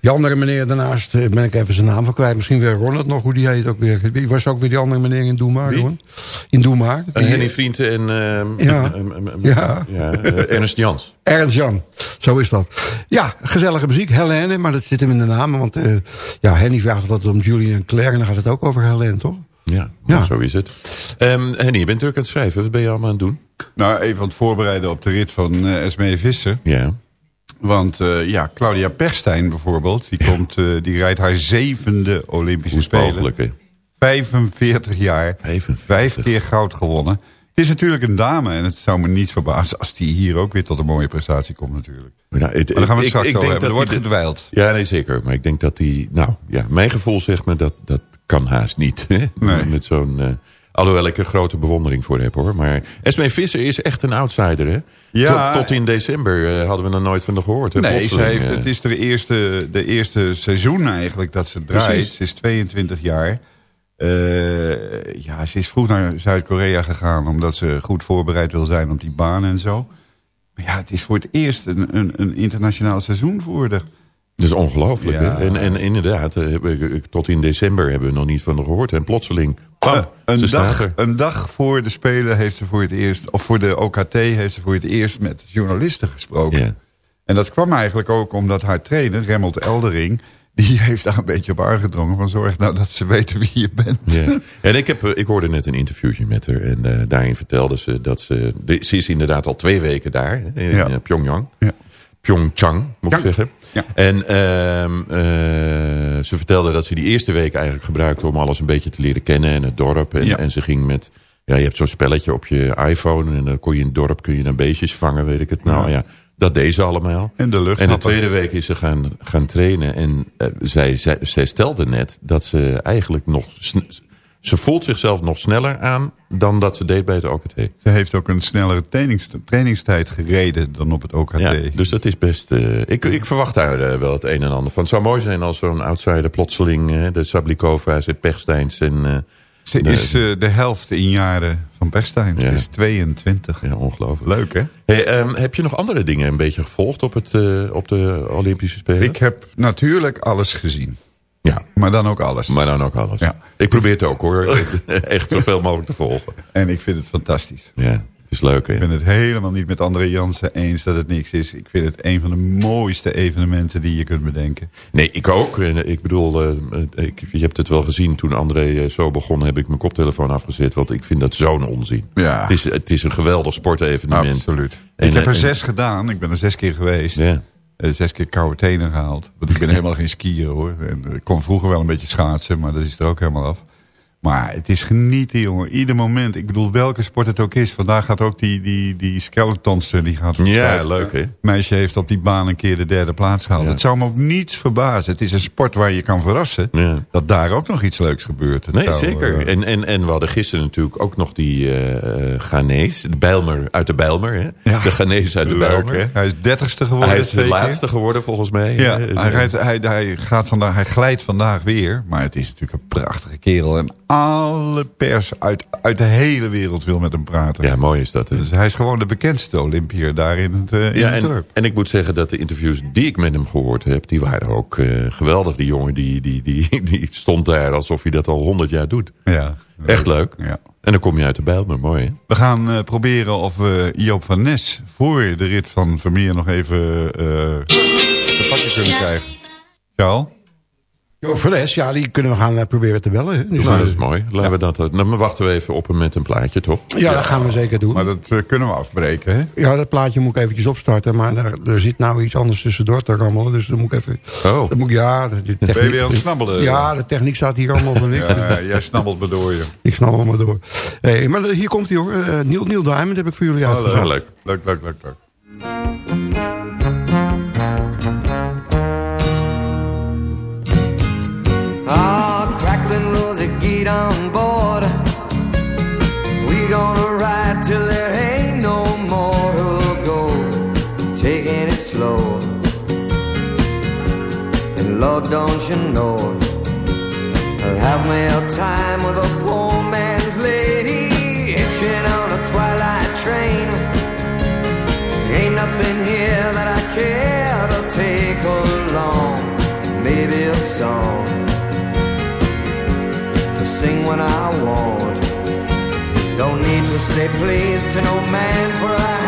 die andere meneer daarnaast, eh, ben ik even zijn naam van kwijt. Misschien weer Ron het nog, hoe die heet ook weer. Wie was ook weer die andere meneer in Doe maar, Wie? Ron? In Doe maar. Die- Henny Vrienden en Ja. Ja. ja, Ernst Jans. Ernst Jan, zo is dat. Ja, gezellige muziek, Helene, maar dat zit hem in de naam. Want ja, Henny vraagt altijd om Julian Claire en dan gaat het ook over Helene, toch? Ja, Ja. zo is het. Ehm Henny, je bent druk aan het schrijven. Wat ben je allemaal aan het doen? Nou, even aan het voorbereiden op de rit van eh Esmee Visser. Ja. Want eh, ja, Claudia Perstijn bijvoorbeeld, die, komt, eh, die rijdt haar zevende Olympische Hoe Spelen. mogelijk, hè? 45 jaar, 45. vijf keer goud gewonnen. Het is natuurlijk een dame en het zou me niet verbazen als die hier ook weer tot een mooie prestatie komt natuurlijk. Nou, het- Maar daar gaan we het ik- straks ik denk hebben. Er dat wordt gedwijld. Ja, nee, zeker. Maar ik denk dat hij... Nou, ja, mijn gevoel zegt me dat dat kan haast niet. hè? Nee. Met zo'n... alhoewel ik er grote bewondering voor heb, hoor. Maar Esmee Visser is echt een outsider, hè? Ja. Tot, tot in december eh, hadden we er nooit van gehoord. Hè? Nee, ze heeft, eh, het is de eerste, de eerste seizoen eigenlijk dat ze draait. Precies. Ze is 22 jaar. Eh, ja, ze is vroeg naar Zuid-Korea gegaan omdat ze goed voorbereid wil zijn op die baan en zo. Maar ja, het is voor het eerst een, een, een internationaal seizoen voor haar. Dat is ongelooflijk. Ja. En, en inderdaad, eh, heb ik- tot in december hebben we nog niet van haar gehoord. En plotseling, bam, Eh, een, dag, er. een dag voor de Spelen heeft ze voor het eerst, of voor de OKT heeft ze voor het eerst met journalisten gesproken. Ja. En dat kwam eigenlijk ook omdat haar trainer, Remmelt Eldering, die heeft daar een beetje op aangedrongen van zorg nou dat ze weten wie je bent. Ja. En ik, heb, eh, ik hoorde net een interviewtje met haar. En daarin vertelde ze dat ze... ze is inderdaad al twee weken daar. In Ja. Pyongyang. Ja. Pyeongchang, moet ik zeggen. Ja. En ehm, eh, ze vertelde dat ze die eerste week eigenlijk gebruikte... om alles een beetje te leren kennen en het dorp. En, Ja. en ze ging met... Ja, je hebt zo'n spelletje op je iPhone... en dan kon je in het dorp kun je dan beestjes vangen, weet ik het. Nou ja, dat deed ze allemaal. En de lucht. En de tweede week is ze gaan, gaan trainen. En eh, zij, zij, zij stelde net dat ze eigenlijk nog... Ze voelt zichzelf nog sneller aan dan dat ze deed bij het OKT. Ze heeft ook een snellere trainings, trainingstijd gereden dan op het OKT. Ja, dus dat is best... eh, ik, ik verwacht daar eh, wel het een en ander van. Het zou mooi zijn als zo'n outsider plotseling... eh, de Sablikova's, het Pechsteins en... Ze is de helft in jaren van Perstijn. Ze is 22. ja, ongelooflijk. Leuk hè? Hey, ehm, heb je nog andere dingen een beetje gevolgd op, het, op de Olympische Spelen? Ik heb natuurlijk alles gezien. Ja, Maar dan ook alles. maar dan ook alles. Ja. Ik probeer het ook hoor. Echt zoveel mogelijk te volgen. En ik vind het fantastisch. Ja, het is leuk hè. Ik ben het helemaal niet met André Jansen eens dat het niks is. Ik vind het een van de mooiste evenementen die je kunt bedenken. Nee, ik ook. Eh, ik bedoel, eh, ik, je hebt het wel gezien. Toen André eh, zo begon, heb ik mijn koptelefoon afgezet. Want ik vind dat zo'n onzin. Ja. Het, is, het is een geweldig sportevenement. Absoluut. En, ik heb er eh, zes gedaan. Ik ben er zes keer geweest. Ja. Eh, zes keer koude tenen gehaald. Want ik ben helemaal geen skier hoor. En, eh, ik kon vroeger wel een beetje schaatsen, maar dat is er ook helemaal af. Maar het is genieten, jongen. Ieder moment. Ik bedoel, welke sport het ook is. Vandaag gaat ook die, die, die skeletonster, die gaat Ja, leuk hè. meisje heeft op die baan een keer de derde plaats gehaald. Ja. Het zou me ook niets verbazen. Het is een sport waar je kan verrassen. Ja. Dat daar ook nog iets leuks gebeurt. Het Nee, zou, zeker. eh, En, en, en we hadden gisteren natuurlijk ook nog die eh, Ghanese. De Bijlmer uit de Bijlmer. Hè? Ja. De Ghanese uit de leuk, Bijlmer. hè? Hij is dertigste geworden. Hij is de keer. laatste geworden volgens mij. Ja, hij, rijdt, hij, hij, gaat vandaag, hij glijdt vandaag weer. Maar het is natuurlijk een prachtige kerel. En alle pers uit, uit de hele wereld wil met hem praten. Ja, mooi is dat. Hè? Dus hij is gewoon de bekendste Olympiër daar in het, eh, in Ja, het en, dorp. en ik moet zeggen dat de interviews die ik met hem gehoord heb... die waren ook eh, geweldig. Die jongen die, die, die, die stond daar alsof hij dat al honderd jaar doet. Ja, Echt leuk. Ja. En dan kom je uit de Bijlmer, mooi hè? We gaan eh, proberen of we Joop van Nes voor de rit van Vermeer nog even eh te pakken kunnen krijgen. Charles? Jo, Verles, ja, die kunnen we gaan eh, proberen te bellen. hè. Dus, nou, eh, dat is mooi. Laten we dat, eh, dan wachten we even op hem met een plaatje, toch? ja, dat gaan we zeker doen. Maar dat kunnen we afbreken, hè? Ja, dat plaatje moet ik eventjes opstarten. Maar daar, er zit nou iets anders tussendoor te rammelen. Dus dan moet ik even... Oh. Dan moet ik, ja, de, techniek, Ben je weer aan het snabbelen? Ja, de techniek staat hier allemaal van niks. Ja, jij snabbelt me door, je. Ik snap allemaal door. Hey, maar hier komt hij hoor. Neil, Neil Diamond heb ik voor jullie Oh, uitgezocht. leuk. Leuk, leuk, leuk, leuk. Lord, don't you know, I'll have me a time with a poor man's lady, hitching on a twilight train. Ain't nothing here that I care to take along. Maybe a song to sing when I want. Don't need to say please to no man for a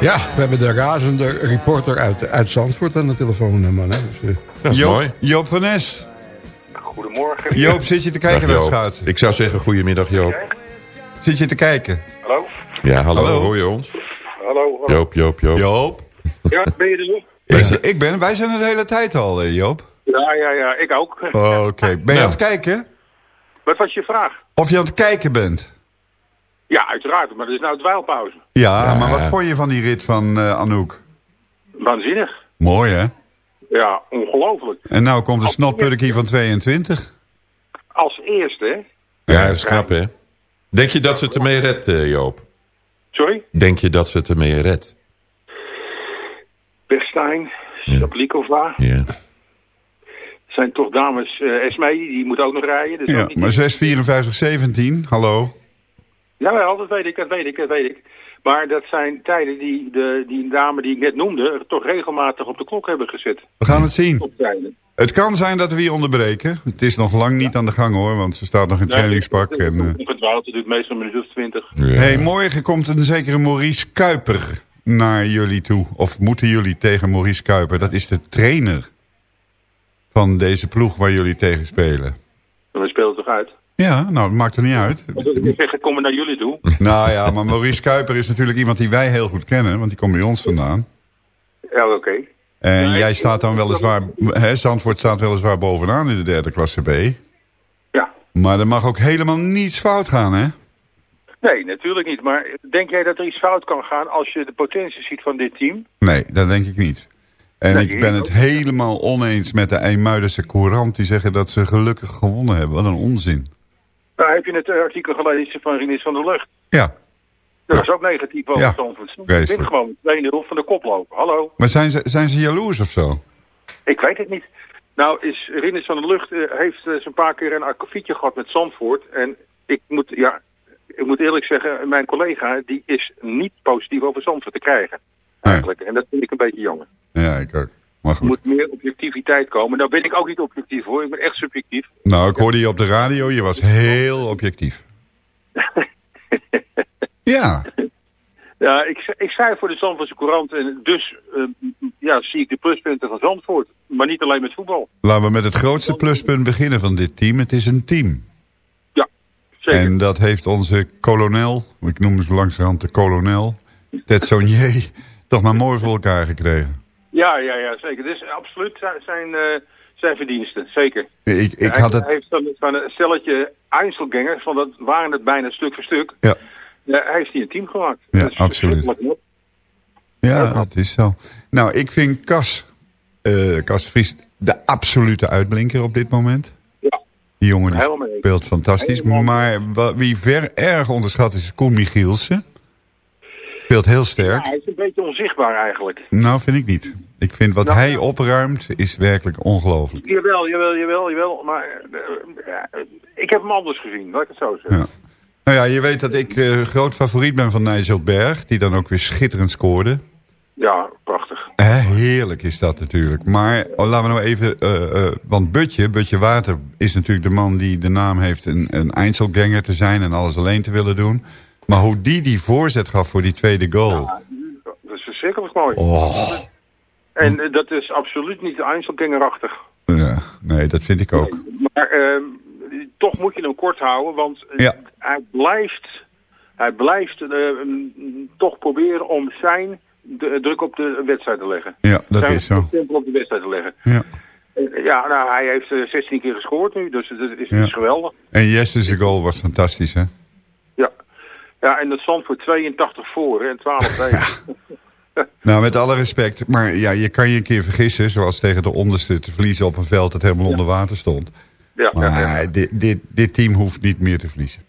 Ja, we hebben de razende reporter uit, uit Zandvoort aan de telefoon, eh, man. Hè. Dus, eh, Dat is Joop, mooi. Joop van Nes. Goedemorgen. Joop, zit je te kijken naar schaatsen? Ik zou zeggen, goedemiddag Joop. Zit je te kijken? Hallo? Ja, hallo, Hallo. hoor je ons? Hallo? hallo. Joop, Joop, Joop. Joop. Ja, ben je er nog? Ik, ik ben, wij zijn er de hele tijd al, eh, Joop. Ja, ja, ja, ik ook. Oh, Oké, ben je aan het kijken? Wat was je vraag? Of je aan het kijken bent? Ja, uiteraard, maar er is nou dweilpauze. Ja, Ja. maar wat vond je van die rit van eh, Anouk? Waanzinnig. Mooi, hè? Ja, ongelooflijk. En nou komt de snotpurkie van 22. Als eerste, hè? Ja, dat is knap, hè? Denk je dat ze het ermee redt, eh, Joop? Sorry? Denk je dat ze het ermee redt? Berstijn, Ja. Saplikova. Ja. Zijn toch dames, eh Esmee, die moet ook nog rijden. Dus Ja, ook niet- maar 6.54.17, hallo. Jawel, dat weet ik, dat weet ik, dat weet ik. Maar dat zijn tijden die de, die dame die ik net noemde... toch regelmatig op de klok hebben gezet. We gaan het zien. Het kan zijn dat we hier onderbreken. Het is nog lang niet aan de gang hoor, want ze staat nog in trainingspak. En, eh, Verdwaald, het duurt meestal een minuut of twintig. Ja. hey, morgen komt een zekere Maurice Kuiper naar jullie toe. Of moeten jullie tegen Maurice Kuiper? Dat is de trainer van deze ploeg waar jullie tegen spelen. We spelen het toch uit? Ja, nou, het maakt er niet uit. Ik zeg, ik kom naar jullie toe. Nou ja, maar Maurice Kuiper is natuurlijk iemand die wij heel goed kennen, want die komt bij ons vandaan. Ja, oké. En Nee, jij staat dan weliswaar, hè, Zandvoort staat weliswaar bovenaan in de derde klasse B. Ja. Maar er mag ook helemaal niets fout gaan, hè? Nee, natuurlijk niet. Maar denk jij dat er iets fout kan gaan als je de potentie ziet van dit team? Nee, dat denk ik niet. En Nee, ik ben het helemaal oneens met de IJmuidense Courant... die zeggen dat ze gelukkig gewonnen hebben. Wat een onzin. Nou, heb je het eh, artikel gelezen van Rinus van der Lucht? Ja, Dat is ook negatief over Ja, Zandvoort. Ze gewoon 2-0 van de koploper. Hallo? maar zijn ze, zijn ze jaloers of zo? Ik weet het niet. Nou, is Rinus van der Lucht eh, heeft eens een paar keer een akkefietje gehad met Zandvoort. En ik moet, ja, ik moet eerlijk zeggen, mijn collega die is niet positief over Zandvoort te krijgen. Eigenlijk. En dat vind ik een beetje jammer. Ja, ik ook. Er moet meer objectiviteit komen. Nou ben ik ook niet objectief hoor. Ik ben echt subjectief. Nou, ik hoorde je op de radio. Je was heel objectief. Ja, Ja, ik, ik schrijf voor de Zandvoortse Courant en dus eh, ja, zie ik de pluspunten van Zandvoort. Maar niet alleen met voetbal. laten we met het grootste pluspunt beginnen van dit team. Het is een team. Ja, zeker. En dat heeft onze kolonel, ik noem hem zo langzamerhand de kolonel... Ted Sonier, toch maar mooi voor elkaar gekregen. Ja, ja, ja, zeker. Dus absoluut zijn, zijn, eh, zijn verdiensten, zeker. Ik, ik hij had het... heeft van, van een stelletje Einzelgangers, van dat waren het bijna stuk voor stuk. Ja. Ja, hij heeft hij een team gemaakt. Ja, Dat is absoluut. Ja, dat is zo. Nou, ik vind Cas, eh Cas de Vries de absolute uitblinker op dit moment. Ja. Die jongen die Helemaal mee. speelt fantastisch. Helemaal. Maar wie ver erg onderschat is Koen Michielsen. Speelt heel Ja, sterk. hij is een beetje onzichtbaar eigenlijk. Nou, vind ik niet. Ik vind wat Nou, hij opruimt is werkelijk ongelooflijk. Jawel, jawel, jawel, jawel. Maar eh, eh, ik heb hem anders gezien, laat ik het zo zeggen. Ja. Nou ja, je weet dat ik eh, groot favoriet ben van Nigel Berg. Die dan ook weer schitterend scoorde. Ja, prachtig. Hè, heerlijk is dat natuurlijk. Maar oh, laten we nou even... eh, eh, want Butje, Butje Water is natuurlijk de man die de naam heeft... een, een Einzelganger te zijn en alles alleen te willen doen. Maar hoe die die voorzet gaf voor die tweede goal... Dat is verschrikkelijk mooi. Oh, En eh, dat is absoluut niet Einzelgangerachtig. ja, nee, dat vind ik ook. Maar ehm, toch moet je hem kort houden, want eh, Ja. hij blijft, hij blijft eh, toch proberen om zijn de, druk op de wedstrijd te leggen. Ja, dat zijn is zo. stempel op de wedstrijd te leggen. Ja. Ja, nou, hij heeft eh, 16 keer gescoord nu, dus dat is, Ja. is geweldig. En Jesse's goal was fantastisch, hè? Ja. Ja, en dat stond voor 82 voor hè, en 12 tegen. Nou, met alle respect. Maar ja, je kan je een keer vergissen... zoals tegen de onderste te verliezen op een veld dat helemaal onder water stond. Ja, ja, Maar ja. Dit, dit, dit team hoeft niet meer te verliezen.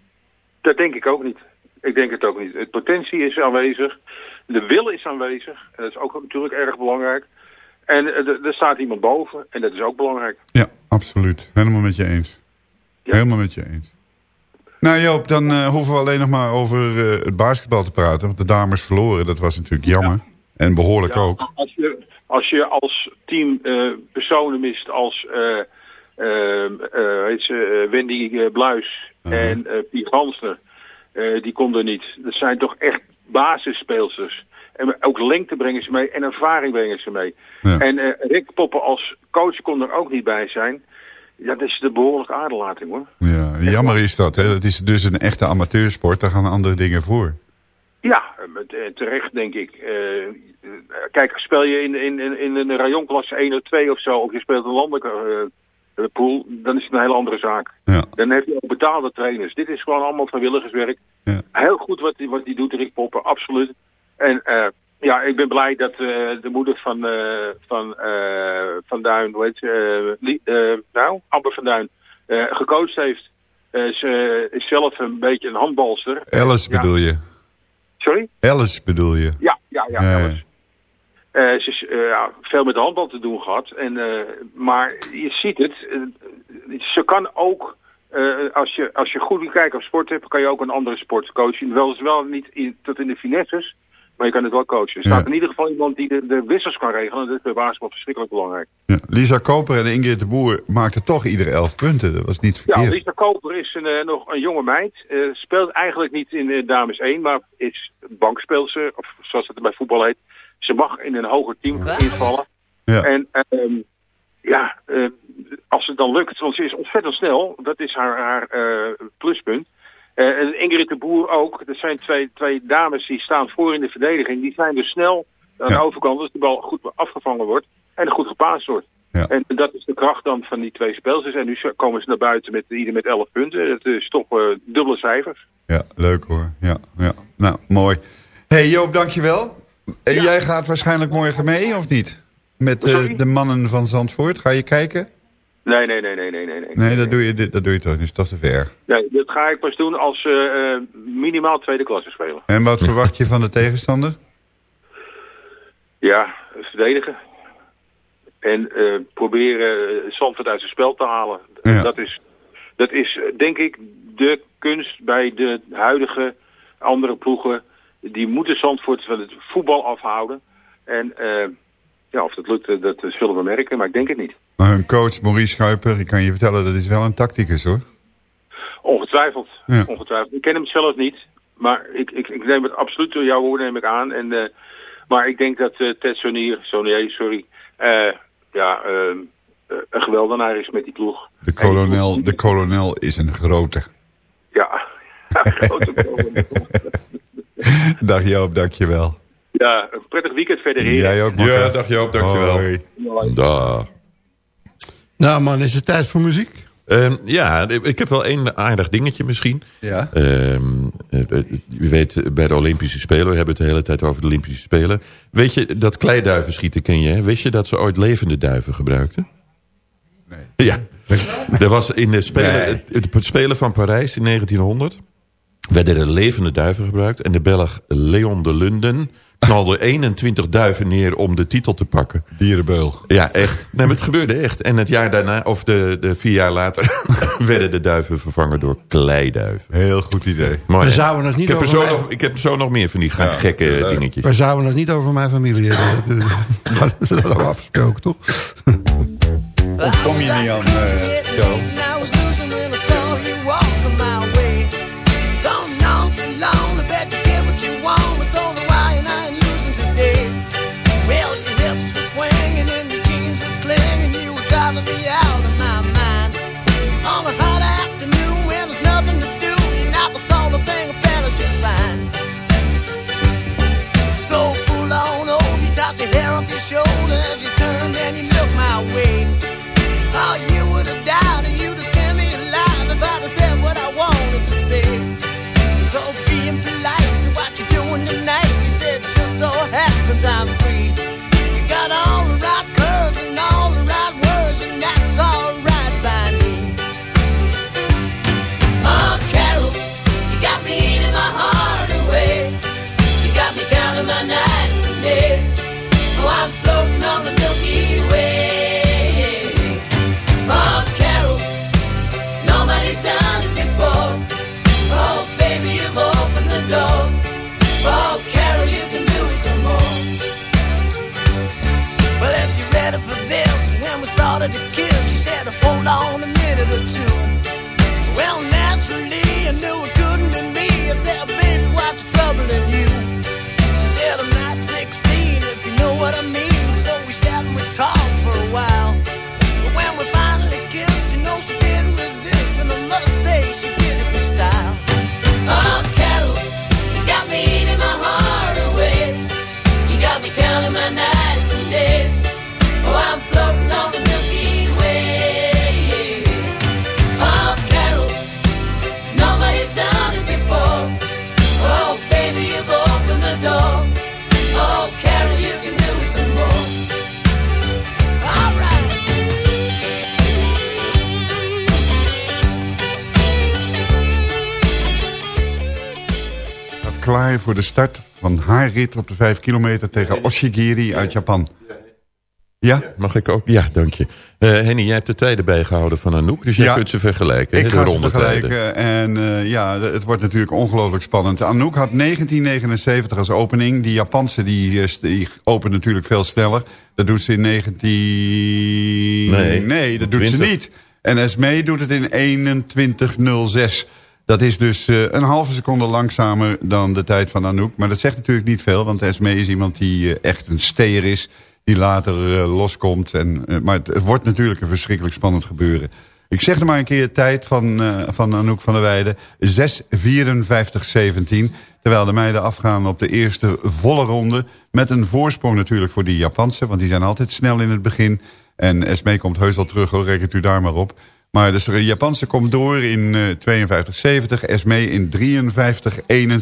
Dat denk ik ook niet. Ik denk het ook niet. Het potentie is aanwezig. De wil is aanwezig. En dat is ook natuurlijk erg belangrijk. En eh, er staat iemand boven. En dat is ook belangrijk. Ja, absoluut. Helemaal met je eens. Helemaal met je eens. Nou Joop, dan eh, hoeven we alleen nog maar over eh, het basketbal te praten. Want de dames verloren, dat was natuurlijk jammer. En behoorlijk Ja, ook. Als je als, je als team eh, personen mist als eh, eh, heet ze, Wendy Bluis en eh Piet Gansner, eh, die konden niet. Dat zijn toch echt basisspeelsters. En ook lengte brengen ze mee en ervaring brengen ze mee. Ja. En Rick Poppen als coach kon er ook niet bij zijn. Ja, dat is de behoorlijke aderlating hoor. Ja, jammer is dat. Hè? Dat is dus een echte amateursport. Daar gaan andere dingen voor. Ja, eh, terecht denk ik. Eh, kijk, speel je in, in, in, een rayonklasse 1 of 2 of zo, of je speelt een landelijke pool, dan is het een hele andere zaak. Ja. Dan heb je ook betaalde trainers. Dit is gewoon allemaal vrijwilligerswerk. Ja. Heel goed wat hij wat die doet, Rick Poppen, absoluut. En ja, ik ben blij dat de moeder van, van, van Duin, hoe heet ze, nou, Amber van Duin, gecoacht heeft. Ze is zelf een beetje een handbalster. Alice Ja. bedoel je? Sorry? Alice bedoel je? Ja, ja, ja. Ja, ja. Alice. Eh, ze is eh, ja, veel met de handbal te doen gehad. En, eh, maar je ziet het. ze kan ook, als, je, als je goed kijkt op sport hebt, kan je ook een andere sport coachen. Wel is wel niet in, tot in de finesses, maar je kan het wel coachen. Er Ja. staat in ieder geval iemand die de, de wissels kan regelen. Dat is bij basketbal verschrikkelijk belangrijk. Ja. Lisa Koper en Ingrid de Boer maakten toch iedere elf punten. Dat was niet Ja, verkeerd. Lisa Koper is een, eh, nog een jonge meid. Eh, speelt eigenlijk niet in de dames 1, maar is bankspeelster, of zoals het bij voetbal heet. Ze mag in een hoger team invallen. Ja. En ehm, ja, eh, als het dan lukt, want ze is ontzettend snel, dat is haar, haar eh, pluspunt. En Ingrid de Boer ook. Dat zijn twee, twee dames die staan voor in de verdediging. Die zijn dus snel aan de overkant, als de bal goed afgevangen wordt en goed gepaast wordt. Ja. En dat is de kracht dan van die twee speelsters. En nu komen ze naar buiten met ieder met 11 punten. Dat is toch eh, dubbele cijfers. Ja, leuk hoor. Ja, ja. Nou, mooi. hey Joop, dankjewel. En jij gaat waarschijnlijk morgen mee, of niet? Met eh, de mannen van Zandvoort. Ga je kijken? Nee, nee, nee, nee, nee, nee. nee. Nee, dat doe je, dit- dat doe je toch. Dat is toch te ver. Nee, dat ga ik pas doen als eh, minimaal tweede klasse speler. En wat verwacht je van de tegenstander? Ja, verdedigen. En eh, proberen uh, Zandvoort uit zijn spel te halen. Ja. Dat is, dat is denk ik de kunst bij de huidige andere ploegen. Die moeten Zandvoort van het voetbal afhouden. En eh, ja, of dat lukt, eh, dat zullen we merken, maar ik denk het niet. Maar hun coach Maurice Schuiper, ik kan je vertellen, dat is wel een tacticus hoor. Ongetwijfeld. Ja. Ongetwijfeld. Ik ken hem zelf niet. Maar ik, ik, ik neem het absoluut door jouw woorden neem ik aan. En, eh, maar ik denk dat eh, Ted Sonier, Sonier, sorry, eh, ja, eh, eh, een geweldenaar is met die ploeg. De kolonel, de kolonel is een grote. Ja, grote kolonel. Dag Joop, dankjewel. Ja, een prettig weekend verder. heren. Jij ook, Ja, dag Joop, dankjewel. Hoi. Dag. Nou man, is het tijd voor muziek? Ehm, ja, ik heb wel één aardig dingetje misschien. Ja. Ehm, eh, eh, je weet, bij de Olympische Spelen, we hebben het de hele tijd over de Olympische Spelen. Weet je, dat kleiduiven schieten ken je, hè? Wist je dat ze ooit levende duiven gebruikten? Nee. Ja, Er was in de spelen, het, het Spelen van Parijs in 1900... werden er levende duiven gebruikt. En de Belg Leon de Lunden knalde 21 duiven neer om de titel te pakken. Dierenbeul. Ja, echt. Nee, maar het gebeurde echt. En het jaar daarna, of de, de vier jaar later... werden de duiven vervangen door kleiduiven. Heel goed idee. Mooi, We zouden nog niet ik, heb er over nog, ik heb zo nog meer van die ga- gekke dingetjes. We zouden nog niet over mijn familie hebben. Maar dat hebben we afgesproken, toch? Kom je niet aan, eh, Joe? Shoulders you turned and you looked my way. Oh, you would have died and you'd have scared me alive if I'd have said what I wanted to say. So being polite, so what you doing tonight? You said just so happens I'm started to kiss, you said, hold on a minute or two. Well, naturally, I knew it couldn't be me. I said, baby, what's troubling you? She said, I'm not 16, if you know what I mean. So we sat and we talked for a while. Klaar voor de start van haar rit op de 5 kilometer tegen Oshigiri uit Japan. Ja? Mag ik ook? Ja, dank je. Eh Henny, jij hebt de tijden bijgehouden van Anouk, dus jij Ja. kunt ze vergelijken. Ik ga ze vergelijken en eh, ja, het wordt natuurlijk ongelooflijk spannend. Anouk had 1979 als opening. Die Japanse die, eh, die opent natuurlijk veel sneller. Dat doet ze in 19... Nee, dat doet 20. ze niet. En Esmee doet het in 21.06. Dat is dus eh, een halve seconde langzamer dan de tijd van Anouk. Maar dat zegt natuurlijk niet veel, want Esmee is iemand die eh, echt een steer is. Die later eh, loskomt. En, maar het, wordt natuurlijk een verschrikkelijk spannend gebeuren. Ik zeg er maar een keer de tijd van, van Anouk van der Weijden. 6.54.17. Terwijl de meiden afgaan op de eerste volle ronde. Met een voorsprong natuurlijk voor die Japanse. Want die zijn altijd snel in het begin. En Esmee komt heus wel terug hoor, rekent u daar maar op. Maar dus de Japanse komt door in eh 52-70. Esmee in 53-71.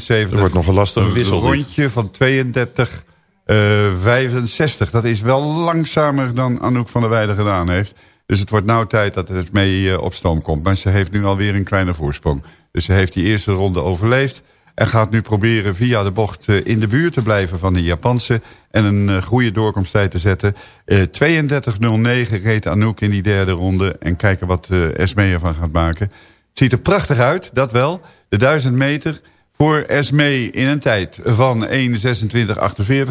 Er wordt nog een lastige wissel, Een dit. rondje van 32... eh 65. Dat is wel langzamer dan Anouk van der Weijden gedaan heeft. Dus het wordt nou tijd dat het mee eh, op stoom komt. Maar ze heeft nu alweer een kleine voorsprong. Dus ze heeft die eerste ronde overleefd. En gaat nu proberen via de bocht eh, in de buurt te blijven van de Japanse. En een eh, goede doorkomsttijd te zetten. Eh 32.09 reed Anouk in die derde ronde. En kijken wat eh Esmee ervan gaat maken. Het ziet er prachtig uit, dat wel. De 1000 meter voor Esmee in een tijd van 1.26.48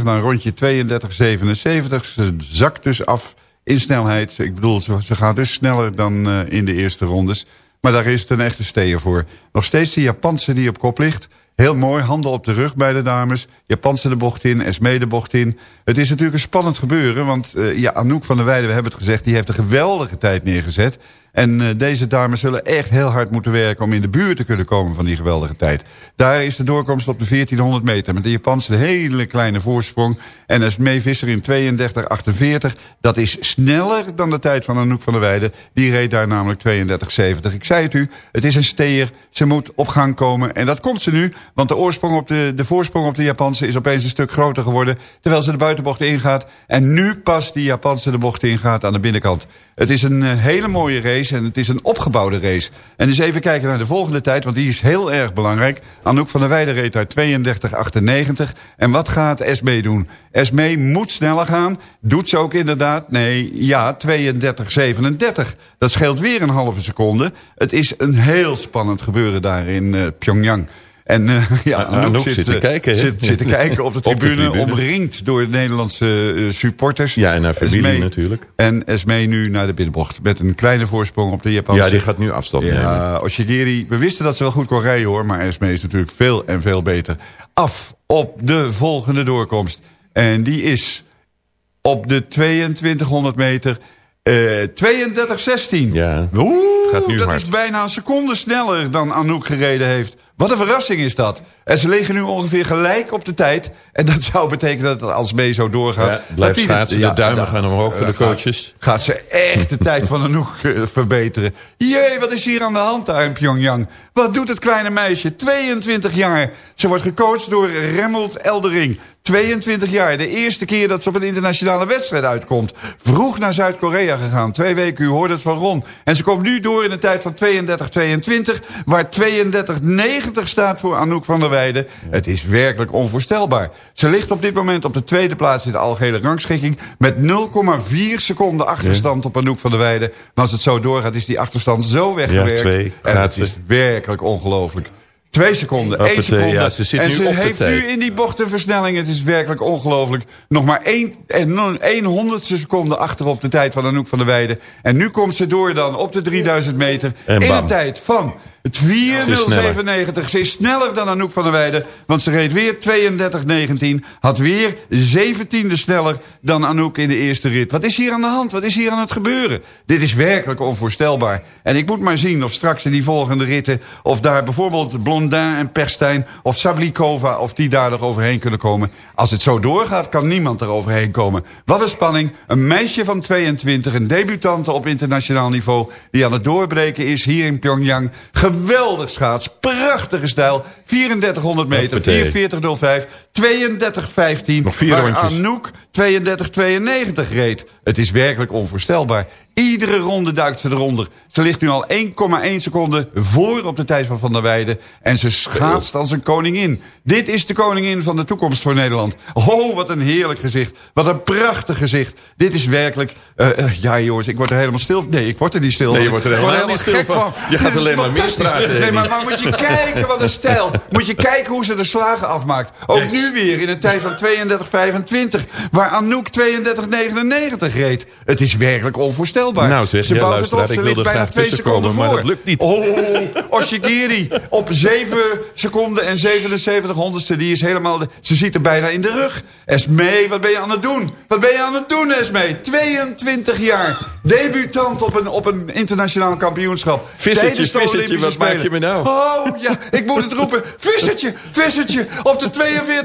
naar een rondje 32.77. Ze zakt dus af in snelheid. Ik bedoel, ze, gaat dus sneller dan eh, in de eerste rondes. Maar daar is het een echte steer voor. Nog steeds de Japanse die op kop ligt. Heel mooi, handen op de rug bij de dames. Japanse de bocht in, Esmee de bocht in. Het is natuurlijk een spannend gebeuren. Want eh, ja, Anouk van der Weijden, we hebben het gezegd... die heeft een geweldige tijd neergezet. En eh, deze dames zullen echt heel hard moeten werken... om in de buurt te kunnen komen van die geweldige tijd. Daar is de doorkomst op de 1400 meter. Met de Japanse een hele kleine voorsprong. En Esmee Visser in 32,48. Dat is sneller dan de tijd van Anouk van der Weijden. Die reed daar namelijk 32,70. Ik zei het u, het is een steer. Ze moet op gang komen. En dat komt ze nu. Want de, oorsprong op de, de voorsprong op de Japanse is opeens een stuk groter geworden. Terwijl ze de buitenbocht ingaat. En nu pas die Japanse de bocht ingaat aan de binnenkant. Het is een eh, hele mooie race. En het is een opgebouwde race. En eens even kijken naar de volgende tijd, want die is heel erg belangrijk. Anouk van der Weijden reed uit 32,98. En wat gaat Esmee doen? Esmee moet sneller gaan. Doet ze ook inderdaad? Nee, ja, 32,37. Dat scheelt weer een halve seconde. Het is een heel spannend gebeuren daar in uh, Pyongyang. En uh, ja, Anouk, zit, te kijken, zit, zit, te kijken op de tribune, op de tribune. omringd door Nederlandse uh, supporters. Ja, en haar familie Esmee, natuurlijk. En Esmee nu naar de binnenbocht met een kleine voorsprong op de Japanse. Ja, die gaat nu afstand nemen. Ja, Oshigiri, we wisten dat ze wel goed kon rijden hoor, maar Esmee is natuurlijk veel en veel beter. Af op de volgende doorkomst. En die is op de 2200 meter uh, 32-16. Ja, Oeh, dat hard. is bijna een seconde sneller dan Anouk gereden heeft. Wat een verrassing is dat. En ze liggen nu ongeveer gelijk op de tijd. En dat zou betekenen dat als mee zo doorgaat... Ja, blijft schaatsen, de duimen gaan omhoog voor de coaches. Gaat, ze echt de tijd van Anouk eh, verbeteren. Jee, wat is hier aan de hand daar in Pyongyang? Wat doet het kleine meisje? 22 jaar. Ze wordt gecoacht door Remmelt Eldering. 22 jaar. De eerste keer dat ze op een internationale wedstrijd uitkomt. Vroeg naar Zuid-Korea gegaan. Twee weken, u hoorde het van Ron. En ze komt nu door in een tijd van 32-22. Waar 32-90 staat voor Anouk van der Het is werkelijk onvoorstelbaar. Ze ligt op dit moment op de tweede plaats in de algehele rangschikking. Met 0,4 seconden achterstand op Anouk van der Weijden. Maar als het zo doorgaat is die achterstand zo weggewerkt. Ja, twee en het is werkelijk ongelooflijk. Twee seconden, één seconde. ja, ze zit en nu ze op de heeft tijd. nu in die bocht een versnelling. Het is werkelijk ongelooflijk. Nog maar één, en nog één honderdste seconde achter op de tijd van Anouk van der Weijden. En nu komt ze door dan op de 3000 meter. En in bam. een tijd van het Ze is sneller. 4.097. Ze is sneller dan Anouk van der Weijden. Want ze reed weer 32.19. Had weer 17e sneller dan Anouk in de eerste rit. Wat is hier aan de hand? Wat is hier aan het gebeuren? Dit is werkelijk onvoorstelbaar. En ik moet maar zien of straks in die volgende ritten... of daar bijvoorbeeld Blondin en Perstijn of Sablikova... of die daar nog overheen kunnen komen. Als het zo doorgaat, kan niemand er overheen komen. Wat een spanning. Een meisje van 22, een debutante op internationaal niveau... die aan het doorbreken is hier in Pyongyang. Geweldig Geweldig schaats. Prachtige stijl. 3400 meter. 44,5. 32.15. Nog vier waar rondjes. Anouk 32.92 reed. Het is werkelijk onvoorstelbaar. Iedere ronde duikt ze eronder. Ze ligt nu al 1,1 seconde voor op de tijd van Van der Weijden. En ze schaatst als een koningin. Dit is de koningin van de toekomst voor Nederland. Oh, wat een heerlijk gezicht. Wat een prachtig gezicht. Dit is werkelijk... eh, eh, ja, jongens, ik word er helemaal stil... Nee, ik word er niet stil Nee, je wordt er helemaal word niet stil gek van. Je gaat alleen maar fantastisch. mispraten, Nee, maar, maar moet je kijken wat een stijl. Moet je kijken hoe ze de slagen afmaakt. Ook nu weer in een tijd van 32,25. Waar Anouk 32,99 reed. Het is werkelijk onvoorstelbaar. Nou zeg, ze ja, bouwt het op. Ze ligt bijna twee seconden tussenkomen, maar voor. dat lukt niet. Oh, Oshigiri op 7 seconden en 77 honderdste. Die is helemaal... De, ze zit er bijna in de rug. Esmee, wat ben je aan het doen? Wat ben je aan het doen, Esmee? 22 jaar. Debutant op een, op een internationaal kampioenschap. Vissertje, vissertje, wat maak je me nou? Oh, ja, ik moet het roepen. Vissertje, vissertje, op de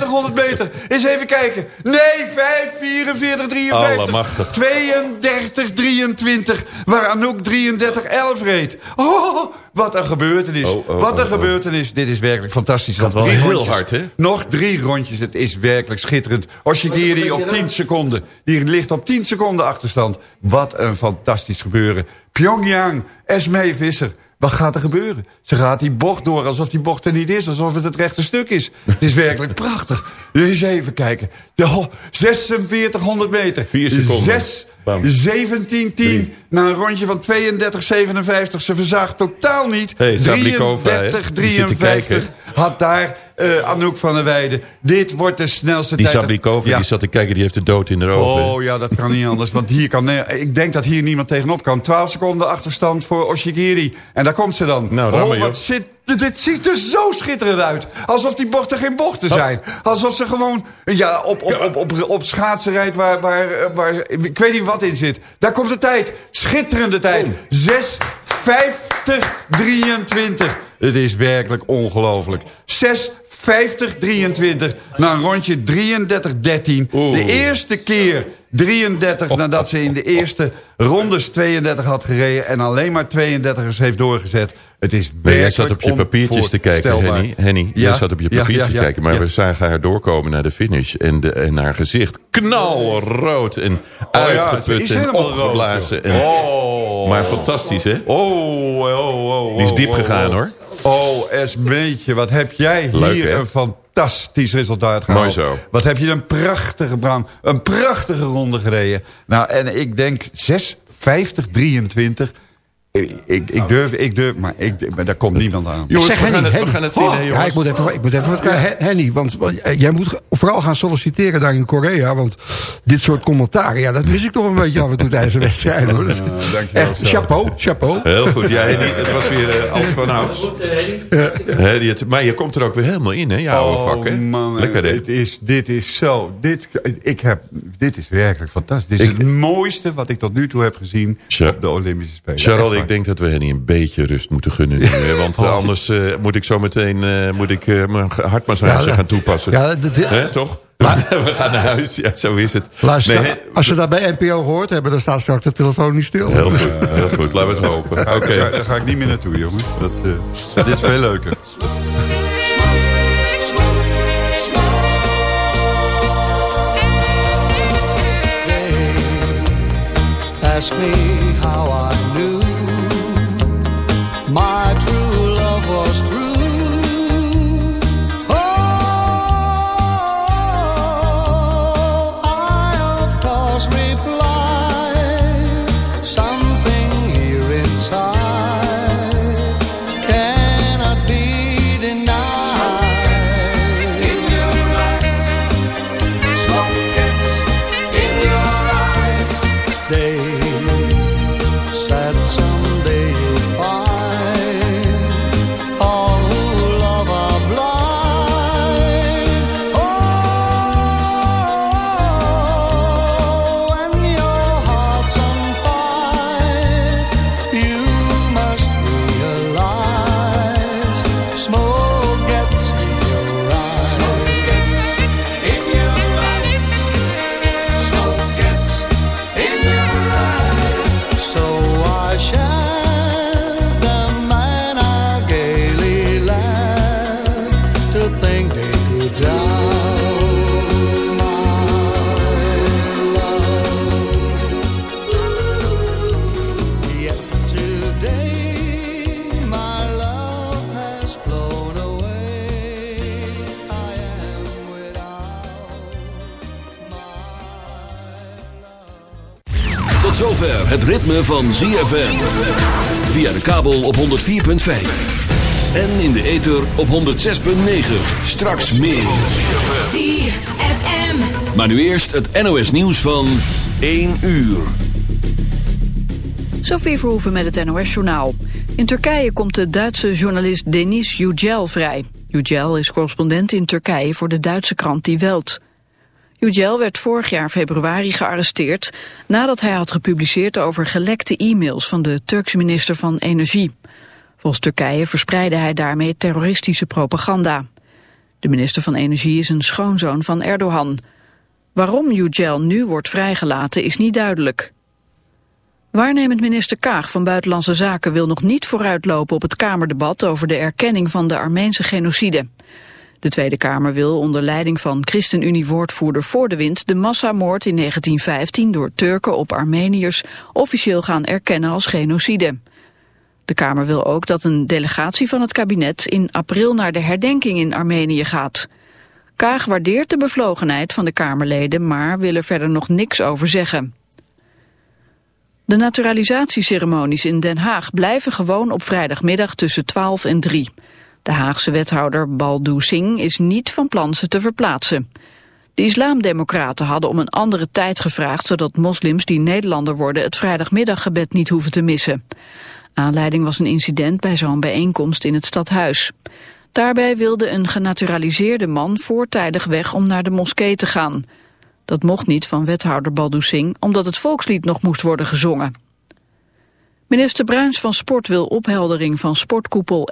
4200 meter. Eens even kijken. Nee, 5, 44, 53. Allemachtig. 32, 23. Waar Anouk 33, 11 reed. Oh, wat een gebeurtenis. Oh, oh, wat een oh, oh. gebeurtenis. Dit is werkelijk fantastisch. Nog wel drie heel rondjes. hard, hè? Nog drie rondjes. Het is werkelijk schitterend. Oshigiri op 10 seconden. Die ligt op 10 seconden achterstand. Wat een fantastisch gebeuren. Pyongyang, Esmee Visser. Wat gaat er gebeuren? Ze gaat die bocht door alsof die bocht er niet is. Alsof het het rechte stuk is. Het is werkelijk prachtig. Eens even kijken. De, oh, 4600 meter. Vier seconden. 6, Bam. 17, 10. Na een rondje van 32, 57. Ze verzaagt totaal niet. Hey, Sablikova, hè? 33, Die zit te 53. kijken. Had daar eh, Anouk van der Weijden. Dit wordt de snelste Die tijd. Ja. die zat te kijken, die heeft de dood in de ogen. Oh ja, dat kan niet anders. Want hier kan, nee, ik denk dat hier niemand tegenop kan. 12 seconden achterstand voor Oshigiri. En daar komt ze dan. Nou, oh, wat zit, dit ziet er zo schitterend uit. Alsof die bochten geen bochten zijn. Alsof ze gewoon ja, op, op, op, op, op schaatsen rijdt waar, waar, waar... Ik weet niet wat in zit. Daar komt de tijd. Schitterende tijd. 6, 50, 23. Het is werkelijk ongelooflijk. 6, 50, 23. Na een rondje 33, 13. Oeh. De eerste keer 33 nadat ze in de eerste rondes 32 had gereden... en alleen maar 32ers heeft doorgezet. Het is jij zat op je papiertjes te kijken. Henny. Henny, Ja, jij zat op je papiertjes te ja, kijken. Maar we zagen haar doorkomen naar de finish. En, de, en haar gezicht knalrood en Oh uitgeput en opgeblazen. en Oh, Maar fantastisch, hè? Oh, oh, oh. Die is diep gegaan, hoor. Oh, Esmeetje, wat heb jij Leuk, hier hè? een fantastisch resultaat gehaald. Mooi zo. Wat heb je een prachtige brang, een prachtige ronde gereden. Nou, en ik denk 6, 50, 23. Ik, ik, ik durf, ik durf, maar, ik, maar daar komt niemand aan. Jongens, zeg we gaan, Henny, het, we gaan het zien, Oh, hè, ja, jongens. ik moet even, ik moet even wat Hen- Henny, want want, eh, jij moet vooral gaan solliciteren daar in Korea. Want dit soort commentaren, ja, dat mis ik toch een beetje af en toe tijdens de wedstrijd. Hoor. Dus, dankjewel, echt, chapeau, chapeau. Heel goed. Ja, Henny, het was weer uh, als van ouds. Hè, die het- Maar je komt er ook weer helemaal in, hè? Je oude vak, hè? Oh, man, Lekker, hè? dit is, dit is zo. Dit, ik heb, dit is werkelijk fantastisch. Dit is Ik- het mooiste wat ik tot nu toe heb gezien op de Olympische Spelen. Ik denk dat we Henny een beetje rust moeten gunnen. nu, hè, Want eh, anders eh, moet ik zo meteen eh, moet ik, eh, mijn hartmassage Ja, gaan toepassen. Ja, dat, dat- Hè, toch? we gaan naar huis. Ja, zo is het. luister, Nee, als ze dat bij NPO gehoord hebben, dan staat straks de telefoon niet stil. Heel goed, heel goed. Laten we het hopen. Oké. Daar, ga, daar ga ik niet meer naartoe, jongens. Dat, eh, dit is veel leuker. Ask me how I Tot zover het ritme van ZFM. Via de kabel op 104.5. En in de ether op 106.9. Straks meer. ZFM. Maar nu eerst het NOS nieuws van 1 uur. Sophie Verhoeven met het NOS-journaal. In Turkije komt de Duitse journalist Denis Yücel vrij. Yücel is correspondent in Turkije voor de Duitse krant Die Welt. Yücel werd vorig jaar februari gearresteerd... nadat hij had gepubliceerd over gelekte e-mails... van de Turkse minister van Energie. Volgens Turkije verspreidde hij daarmee terroristische propaganda. De minister van Energie is een schoonzoon van Erdogan. Waarom Yücel nu wordt vrijgelaten is niet duidelijk. Waarnemend minister Kaag van Buitenlandse Zaken wil nog niet vooruitlopen op het Kamerdebat over de erkenning van de Armeense genocide. De Tweede Kamer wil onder leiding van ChristenUnie-woordvoerder Voor de Wind de massamoord in 1915 door Turken op Armeniërs officieel gaan erkennen als genocide. De Kamer wil ook dat een delegatie van het kabinet in april naar de herdenking in Armenië gaat. Kaag waardeert de bevlogenheid van de Kamerleden, maar wil er verder nog niks over zeggen. De naturalisatieceremonies in Den Haag blijven gewoon op vrijdagmiddag tussen 12 en 3. De Haagse wethouder Baldo Singh is niet van plan ze te verplaatsen. De islamdemocraten hadden om een andere tijd gevraagd... zodat moslims die Nederlander worden het vrijdagmiddaggebed niet hoeven te missen. Aanleiding was een incident bij zo'n bijeenkomst in het stadhuis. Daarbij wilde een genaturaliseerde man voortijdig weg om naar de moskee te gaan. Dat mocht niet van wethouder Baldo Singh, omdat het volkslied nog moest worden gezongen. Minister Bruins van Sport wil opheldering van sportkoepel